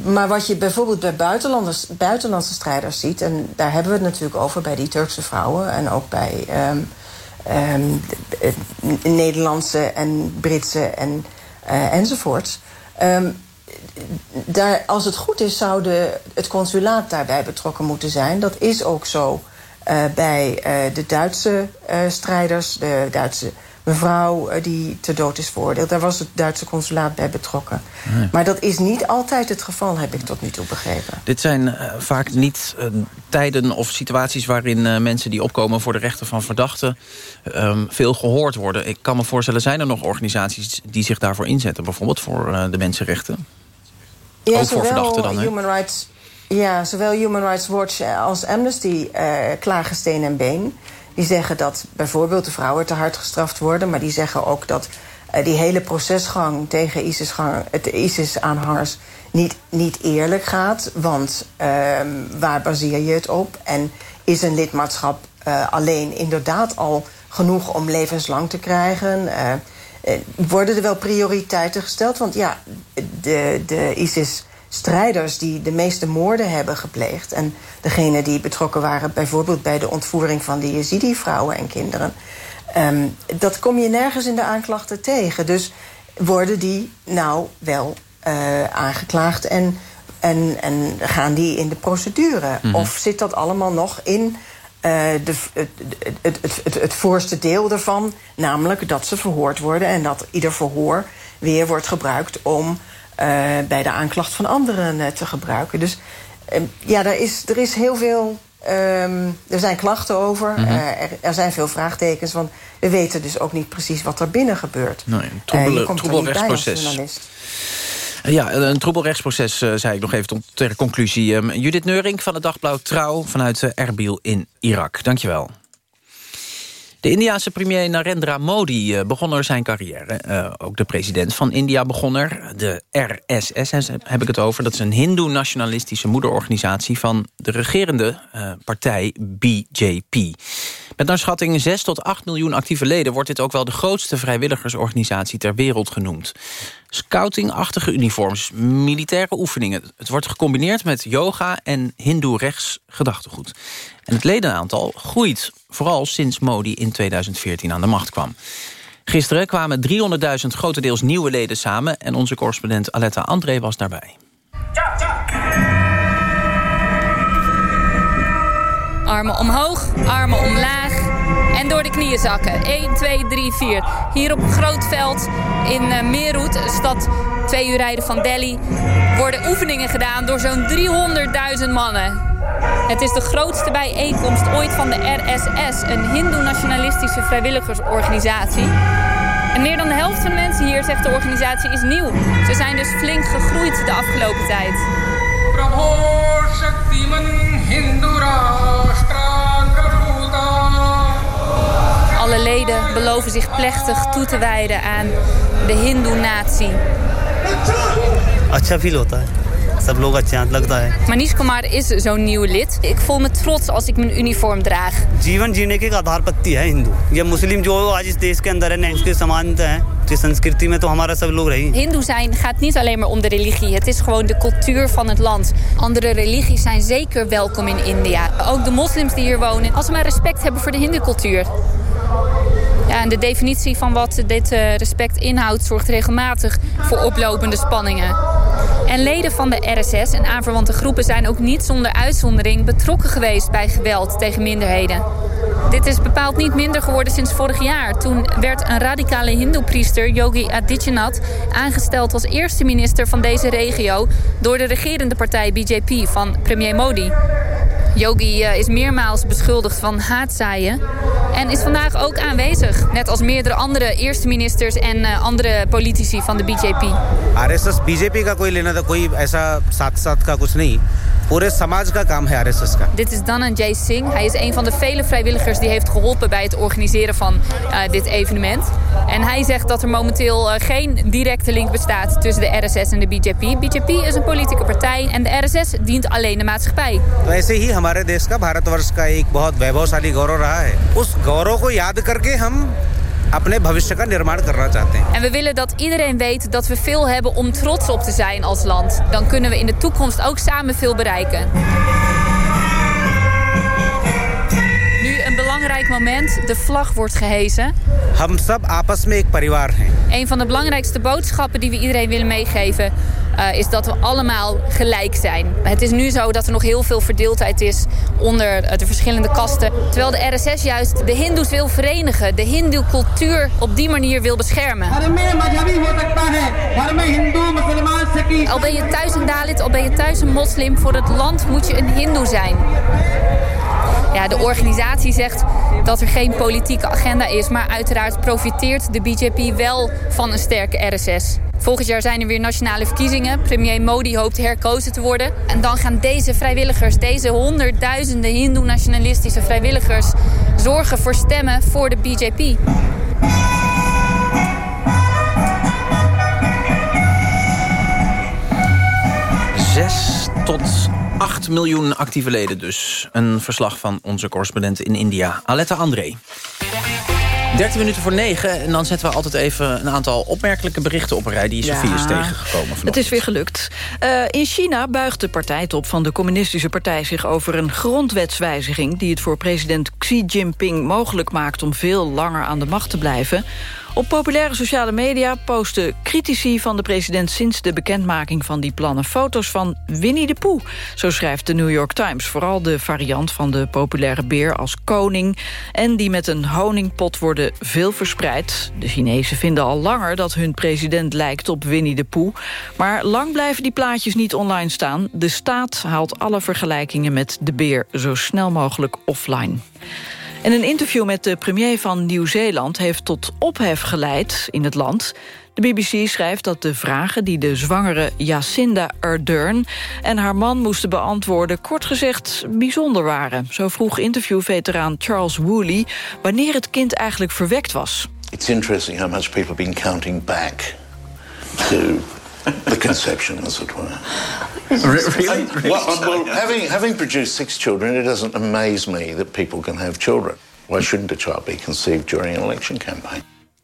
maar wat je bijvoorbeeld bij buitenlanders, buitenlandse strijders ziet... en daar hebben we het natuurlijk over bij die Turkse vrouwen... en ook bij um, um, Nederlandse en Britse en, uh, enzovoorts... Um, daar, als het goed is, zou de, het consulaat daarbij betrokken moeten zijn. Dat is ook zo uh, bij uh, de Duitse uh, strijders, de Duitse mevrouw die ter dood is veroordeeld. Daar was het Duitse consulaat bij betrokken. Nee. Maar dat is niet altijd het geval, heb ik tot nu toe begrepen. Dit zijn vaak niet tijden of situaties waarin mensen die opkomen voor de rechten van verdachten um, veel gehoord worden. Ik kan me voorstellen, zijn er nog organisaties die zich daarvoor inzetten? Bijvoorbeeld voor de mensenrechten? Ja, ook voor verdachten dan, hè? Human Rights, ja, zowel Human Rights Watch als Amnesty uh, klagen steen en been. Die zeggen dat bijvoorbeeld de vrouwen te hard gestraft worden... maar die zeggen ook dat uh, die hele procesgang tegen ISIS-aanhangers... ISIS niet, niet eerlijk gaat, want uh, waar baseer je het op? En is een lidmaatschap uh, alleen inderdaad al genoeg om levenslang te krijgen... Uh, worden er wel prioriteiten gesteld? Want ja, de, de ISIS-strijders die de meeste moorden hebben gepleegd... en degene die betrokken waren bijvoorbeeld bij de ontvoering van de Yazidi-vrouwen en kinderen... Um, dat kom je nergens in de aanklachten tegen. Dus worden die nou wel uh, aangeklaagd en, en, en gaan die in de procedure? Mm -hmm. Of zit dat allemaal nog in de, het, het, het, het, voorste deel daarvan, namelijk dat ze verhoord worden en dat ieder verhoor weer wordt gebruikt om uh, bij de aanklacht van anderen uh, te gebruiken. Dus uh, ja, er is, er is heel veel. Um, er zijn klachten over. Mm -hmm. er, er, zijn veel vraagtekens. Want we weten dus ook niet precies wat er binnen gebeurt. Nee, een troebel, troebel rechtsproces. Ja, een troebel rechtsproces, uh, zei ik nog even ter conclusie. Um, Judith Neuring van het Dagblauw Trouw vanuit uh, Erbil in Irak. Dankjewel. De Indiaanse premier Narendra Modi begon er zijn carrière. Ook de president van India begon er. De RSS heb ik het over. Dat is een hindoe-nationalistische moederorganisatie... van de regerende partij BJP. Met naar schatting 6 tot 8 miljoen actieve leden... wordt dit ook wel de grootste vrijwilligersorganisatie ter wereld genoemd. Scouting-achtige uniforms, militaire oefeningen. Het wordt gecombineerd met yoga en hindoe-rechts gedachtegoed. En het ledenaantal groeit, vooral sinds Modi in 2014 aan de macht kwam. Gisteren kwamen 300.000 grotendeels nieuwe leden samen... en onze correspondent Aletta André was daarbij. Armen omhoog, armen omlaag en door de knieën zakken. 1, 2, 3, 4. Hier op een groot veld in uh, Meerut, stad twee uur rijden van Delhi... worden oefeningen gedaan door zo'n 300.000 mannen. Het is de grootste bijeenkomst ooit van de RSS, een hindoe-nationalistische vrijwilligersorganisatie. En meer dan de helft van de mensen hier, zegt de organisatie, is nieuw. Ze zijn dus flink gegroeid de afgelopen tijd. Alle leden beloven zich plechtig toe te wijden aan de hindoe-natie. अच्छा फील होता है सब लोग अच्छे हैं लगता है Manish Kumar is zo'n nieuw lid. Ik voel me trots als ik mijn uniform draag. जीवन जीने की एक आधार पत्ती है हिंदू ये मुस्लिम जो आज इस देश के अंदर है उसकी समानता है तो संस्कृति में तो हमारा सब लोग रही Hindoe zijn gaat niet alleen maar om de religie. Het is gewoon de cultuur van het land. Andere religies zijn zeker welkom in India. Ook de moslims die hier wonen. Als ze maar respect hebben voor de hindoe-cultuur. Ja, en de definitie van wat dit uh, respect inhoudt... zorgt regelmatig voor oplopende spanningen. En leden van de RSS en aanverwante groepen zijn ook niet zonder uitzondering betrokken geweest bij geweld tegen minderheden. Dit is bepaald niet minder geworden sinds vorig jaar. Toen werd een radicale hindoe-priester, Yogi Adityanath... aangesteld als eerste minister van deze regio... door de regerende partij BJP van premier Modi. Yogi eh, is meermaals beschuldigd van haatzaaien. En is vandaag ook aanwezig. Net als meerdere andere eerste ministers en eh, andere politici van de BJP. RSS BJP ka koi lena tha koi aisa saath saath ka kuch nahi पूरे समाज का काम है RSS का. Dit is Dhananjay Singh. Hij is een van de vele vrijwilligers die heeft geholpen bij het organiseren van uh, dit evenement. En hij zegt dat er momenteel uh, geen directe link bestaat tussen de RSS en de BJP. BJP is een politieke partij en de RSS dient alleen de maatschappij. वैसे ही हमारे देश का भारतवर्ष का एक बहुत वैभवशाली गौरव रहा है उस गौरव को याद करके हम अपने भविष्य का निर्माण करना चाहते हैं. En we willen dat iedereen weet dat we veel hebben om trots op te zijn als land. Dan kunnen we in de toekomst ook samen veel bereiken. belangrijk moment. De vlag wordt gehezen. Sab aapas Een van de belangrijkste boodschappen die we iedereen willen meegeven... Eh, is dat we allemaal gelijk zijn. Het is nu zo dat er nog heel veel verdeeldheid is onder eh, de verschillende kasten. Terwijl de RSS juist de hindoes wil verenigen. De hindoe cultuur op die manier wil beschermen. Al ben je thuis een Dalit, al ben je thuis een moslim... voor het land moet je een hindoe zijn. Ja, de organisatie zegt dat er geen politieke agenda is... maar uiteraard profiteert de BJP wel van een sterke RSS. Volgend jaar zijn er weer nationale verkiezingen. Premier Modi hoopt herkozen te worden. En dan gaan deze vrijwilligers, deze honderdduizenden hindoe-nationalistische vrijwilligers... zorgen voor stemmen voor de BJP. Zes tot 8 miljoen actieve leden dus. Een verslag van onze correspondent in India, Aletta André. 13 minuten voor 9 en dan zetten we altijd even een aantal opmerkelijke berichten op een rij die Sofie is tegengekomen. Het is weer gelukt. Uh, in China buigt de partijtop van de communistische partij zich over een grondwetswijziging die het voor president Xi Jinping mogelijk maakt om veel langer aan de macht te blijven. Op populaire sociale media posten critici van de president... sinds de bekendmaking van die plannen foto's van Winnie de Pooh. Zo schrijft de New York Times. Vooral de variant van de populaire beer als koning... en die met een honingpot worden veel verspreid. De Chinezen vinden al langer dat hun president lijkt op Winnie de Pooh. Maar lang blijven die plaatjes niet online staan. De staat haalt alle vergelijkingen met de beer zo snel mogelijk offline. En een interview met de premier van Nieuw-Zeeland... heeft tot ophef geleid in het land. De BBC schrijft dat de vragen die de zwangere Jacinda Ardern... en haar man moesten beantwoorden kort gezegd bijzonder waren. Zo vroeg interviewveteraan Charles Woolley... wanneer het kind eigenlijk verwekt was. It's interesting how much people been counting back... to the conception, as it were. Really? Well, uh, well, having, having produced six children, it doesn't amaze me that people can have children. Why shouldn't a child be conceived during an election campaign?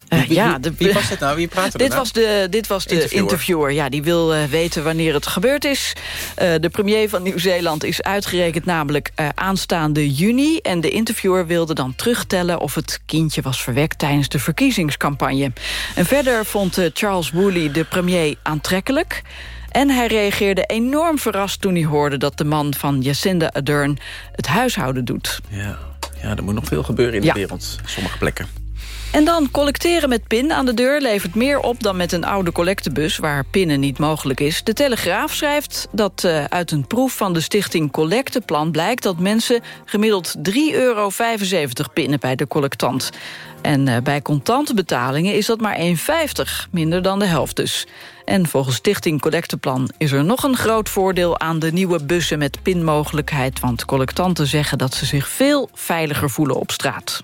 Uh, ja, de, wie was dit nou? Wie praatte dit nou? was de, dit was de interviewer. interviewer. Ja, die wil uh, weten wanneer het gebeurd is. Uh, de premier van Nieuw-Zeeland is uitgerekend namelijk aanstaande juni. En de interviewer wilde dan terugtellen of het kindje was verwekt... tijdens de verkiezingscampagne. En verder vond Charles Woolley de premier aantrekkelijk... En hij reageerde enorm verrast toen hij hoorde dat de man van Jacinda Ardern het huishouden doet. Ja, ja er moet nog veel gebeuren in de Ja. wereld. Sommige plekken. En dan collecteren met pin aan de deur levert meer op dan met een oude collectebus waar pinnen niet mogelijk is. De Telegraaf schrijft dat uh, uit een proef van de stichting Collecteplan blijkt dat mensen gemiddeld 3,75 euro pinnen bij de collectant. En uh, bij contante betalingen is dat maar 1,50, minder dan de helft dus. En volgens Stichting Collecteplan is er nog een groot voordeel aan de nieuwe bussen met pinmogelijkheid, want collectanten zeggen dat ze zich veel veiliger voelen op straat.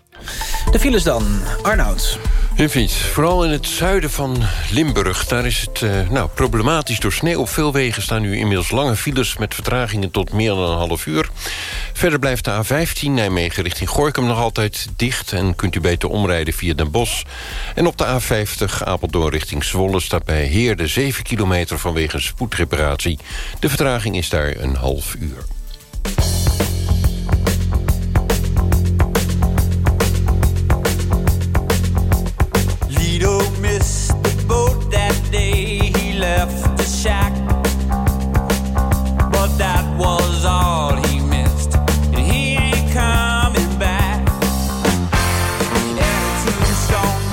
De files dan, Arnoud. Vindt, vooral in het zuiden van Limburg. Daar is het uh, nou, problematisch door sneeuw. Op veel wegen staan nu inmiddels lange files... met vertragingen tot meer dan een half uur. Verder blijft de A15 Nijmegen richting Gorkum nog altijd dicht... en kunt u beter omrijden via Den Bosch. En op de A50 Apeldoorn richting Zwolle... staat bij Heerde 7 kilometer vanwege spoedreparatie. De vertraging is daar een half uur. Stone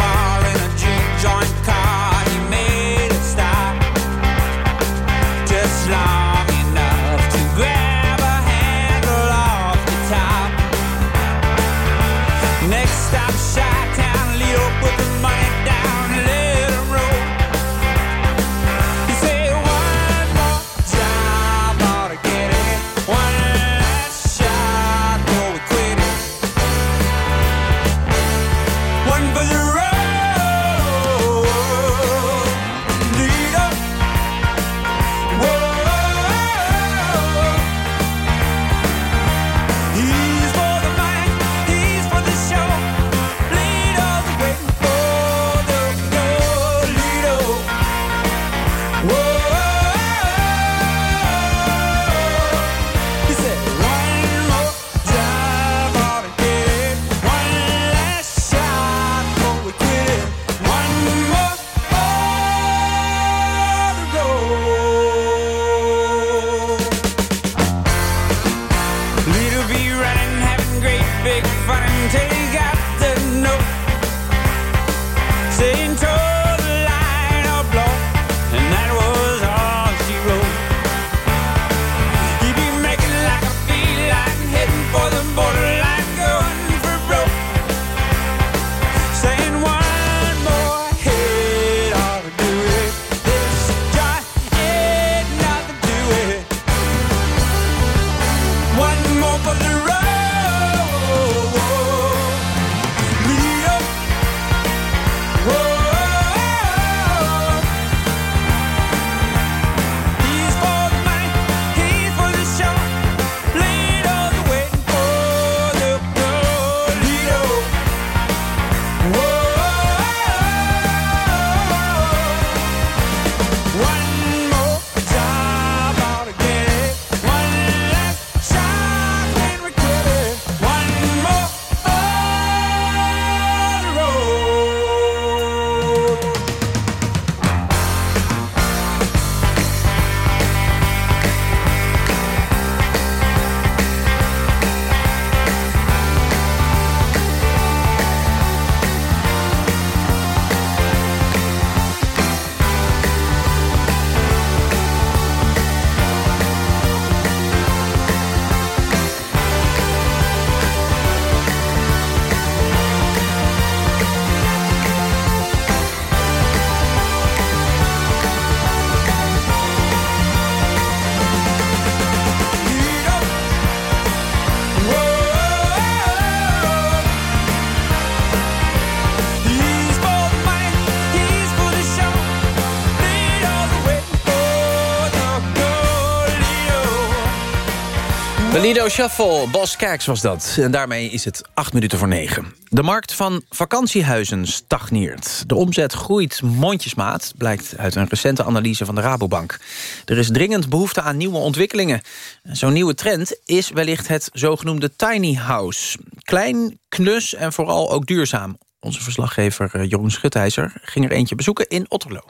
Belido Shuffle, Bos Kijks was dat. En daarmee is het acht minuten voor negen. De markt van vakantiehuizen stagneert. De omzet groeit mondjesmaat, blijkt uit een recente analyse van de Rabobank. Er is dringend behoefte aan nieuwe ontwikkelingen. Zo'n nieuwe trend is wellicht het zogenoemde tiny house. Klein, knus en vooral ook duurzaam. Onze verslaggever eh, Jeroen Schutijzer ging er eentje bezoeken in Otterlo.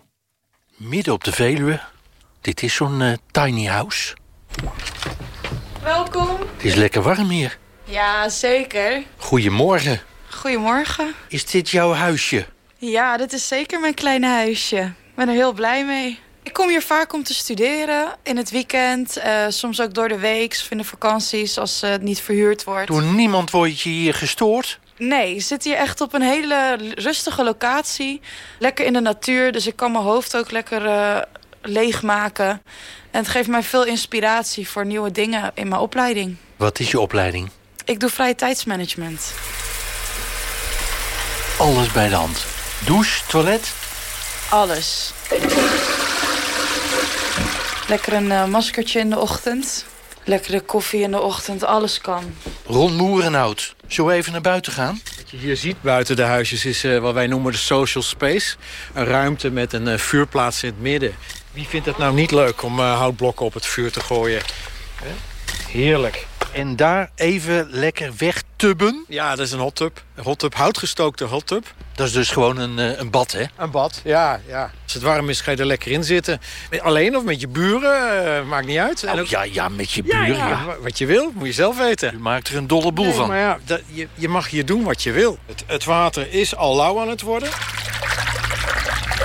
Midden op de Veluwe. Dit is zo'n eh, tiny house. Welkom. Het is lekker warm hier. Ja, zeker. Goedemorgen. Goedemorgen. Is dit jouw huisje? Ja, dit is zeker mijn kleine huisje. Ik ben er heel blij mee. Ik kom hier vaak om te studeren. In het weekend, eh, soms ook door de week of in de vakanties als eh, het niet verhuurd wordt. Door niemand word je hier gestoord? Nee, ik zit hier echt op een hele rustige locatie. Lekker in de natuur, dus ik kan mijn hoofd ook lekker eh, leegmaken. En het geeft mij veel inspiratie voor nieuwe dingen in mijn opleiding. Wat is je opleiding? Ik doe vrije tijdsmanagement. Alles bij de hand. Douche, toilet? Alles. Lekker een uh, maskertje in de ochtend. Lekkere koffie in de ochtend, alles kan. Ron Moerenhout. Zullen we even naar buiten gaan? Wat je hier ziet buiten de huisjes is uh, wat wij noemen de social space. Een ruimte met een uh, vuurplaats in het midden. Wie vindt het nou niet leuk om houtblokken op het vuur te gooien? Heerlijk. En daar even lekker wegtubben? Ja, dat is een hot tub. Een hot tub, houtgestookte hot tub. Dat is dus gewoon een, een bad, hè? Een bad, ja, ja. Als het warm is, ga je er lekker in zitten. Alleen of met je buren, uh, maakt niet uit. Oh, en ook... ja, ja, met je buren. Ja, ja. Wat je wil, moet je zelf weten. Je maakt er een dolle boel nee, van. maar ja, dat, je, je mag hier doen wat je wil. Het, het water is al lauw aan het worden.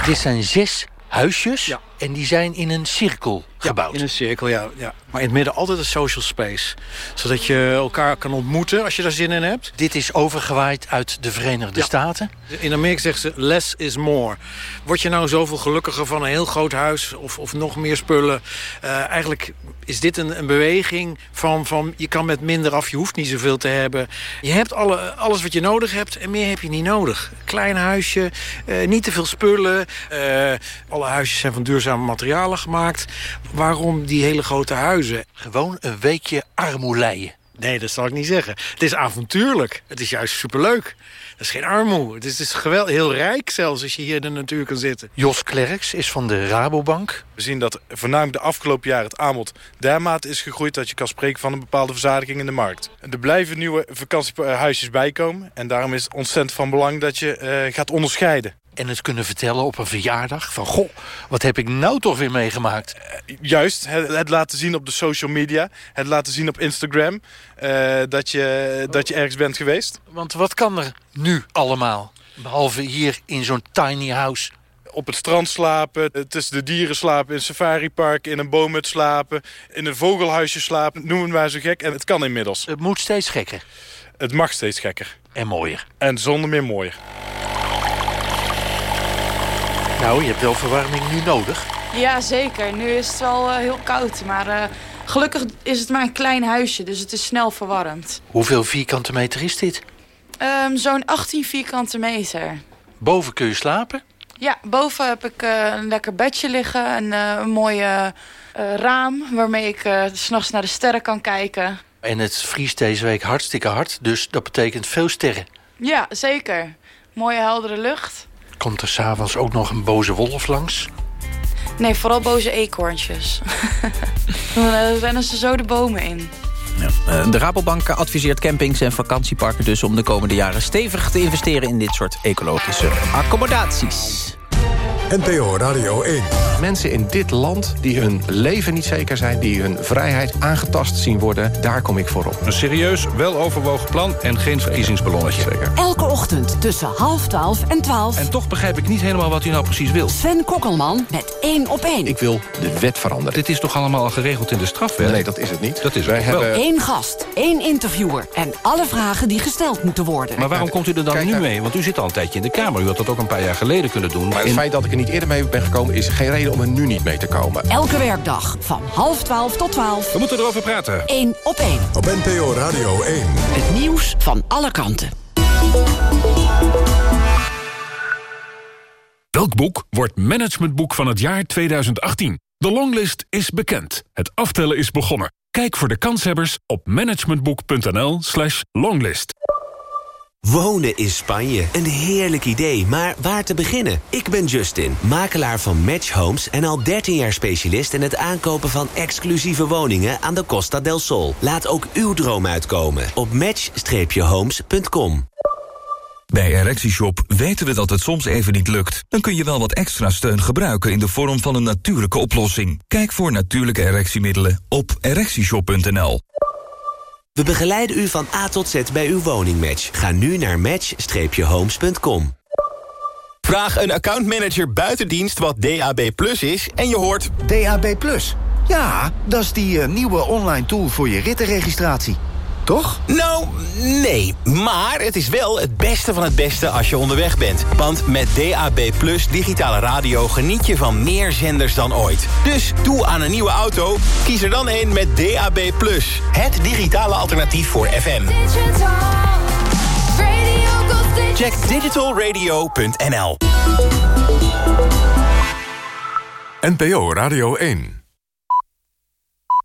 Dit zijn zes huisjes ja. En die zijn in een cirkel gebouwd. Ja, in een cirkel, ja, ja. Maar in het midden altijd een social space. Zodat je elkaar kan ontmoeten als je daar zin in hebt. Dit is overgewaaid uit de Verenigde ja. Staten. In Amerika zeggen ze less is more. Word je nou zoveel gelukkiger van een heel groot huis of, of nog meer spullen? Uh, eigenlijk is dit een, een beweging van, van je kan met minder af, je hoeft niet zoveel te hebben. Je hebt alle, alles wat je nodig hebt en meer heb je niet nodig. Klein huisje, uh, niet te veel spullen. Uh, alle huisjes zijn van duurzame materialen gemaakt. Waarom die hele grote huizen? Gewoon een weekje armoeleien. Nee, dat zal ik niet zeggen. Het is avontuurlijk. Het is juist superleuk. Dat is geen armoede. Het is, het is heel rijk zelfs als je hier in de natuur kan zitten. Jos Klerks is van de Rabobank. We zien dat voornamelijk de afgelopen jaren het aanbod dermate is gegroeid... dat je kan spreken van een bepaalde verzadiging in de markt. Er blijven nieuwe vakantiehuisjes bijkomen. En daarom is het ontzettend van belang dat je uh, gaat onderscheiden en het kunnen vertellen op een verjaardag van... goh, wat heb ik nou toch weer meegemaakt? Uh, juist, het, het, laten zien op de social media. Het laten zien op Instagram uh, dat, je, dat je ergens bent geweest. Want wat kan er nu allemaal? Behalve hier in zo'n tiny house op het strand slapen, tussen de dieren slapen, in een safaripark, in een boomhut slapen, in een vogelhuisje slapen. Noem het maar zo gek. En het kan inmiddels. Het moet steeds gekker. Het mag steeds gekker. En mooier. En zonder meer mooier. Nou, je hebt wel verwarming nu nodig. Ja, zeker. Nu is het wel uh, heel koud. Maar uh, gelukkig is het maar een klein huisje, dus het is snel verwarmd. Hoeveel vierkante meter is dit? Um, Zo'n 18 vierkante meter. Boven kun je slapen? Ja, boven heb ik uh, een lekker bedje liggen. Een, een mooie raam waarmee ik s s'nachts naar de sterren kan kijken. En het vriest deze week hartstikke hard, dus dat betekent veel sterren. Ja, zeker. Mooie heldere lucht. Komt er s'avonds ook nog een boze wolf langs? Nee, vooral boze eekhoorntjes. Dan rennen ze zo de bomen in. Ja. De Rabobank adviseert campings en vakantieparken dus... om de komende jaren stevig te investeren in dit soort ecologische accommodaties. NPO Radio 1. Mensen in dit land die hun leven niet zeker zijn... die hun vrijheid aangetast zien worden, daar kom ik voor op. Een serieus, weloverwogen plan en geen verkiezingsballonnetje. Zeker. Elke ochtend tussen half twaalf en twaalf. En toch begrijp ik niet helemaal wat u nou precies wil. Sven Kokkelman met één op één. Ik wil de wet veranderen. Dit is toch allemaal al geregeld in de strafwet? Nee, dat is het niet. Dat is Wij hebben wel. Eén gast, één interviewer en alle vragen die gesteld moeten worden. Maar waarom komt u er dan Kijk, nu mee? Want u zit al een tijdje in de Kamer. U had dat ook een paar jaar geleden kunnen doen. Maar het in... feit dat ik er niet eerder mee ben gekomen... is geen reden om er nu niet mee te komen. Elke werkdag van half twaalf tot twaalf. We moeten erover praten. Eén op één. Op NPO Radio 1. Het nieuws van alle kanten. Welk boek wordt managementboek van het jaar 2018? De longlist is bekend. Het aftellen is begonnen. Kijk voor de kanshebbers op managementboek.nl slash longlist. Wonen in Spanje. Een heerlijk idee, maar waar te beginnen? Ik ben Justin, makelaar van Match Homes... en al 13 jaar specialist in het aankopen van exclusieve woningen... aan de Costa del Sol. Laat ook uw droom uitkomen op match-homes.com. Bij ErectieShop weten we dat het soms even niet lukt. Dan kun je wel wat extra steun gebruiken in de vorm van een natuurlijke oplossing. Kijk voor natuurlijke erectiemiddelen op ErectieShop.nl. We begeleiden u van A tot Z bij uw woningmatch. Ga nu naar match-homes.com. Vraag een accountmanager buitendienst wat DAB Plus is en je hoort... DAB Plus? Ja, dat is die uh, nieuwe online tool voor je rittenregistratie. Toch? Nou, nee. Maar het is wel het beste van het beste als je onderweg bent. Want met DAB Plus digitale radio geniet je van meer zenders dan ooit. Dus doe aan een nieuwe auto, kies er dan een met DAB Plus. Het digitale alternatief voor FM. Check digitalradio.nl NPO Radio 1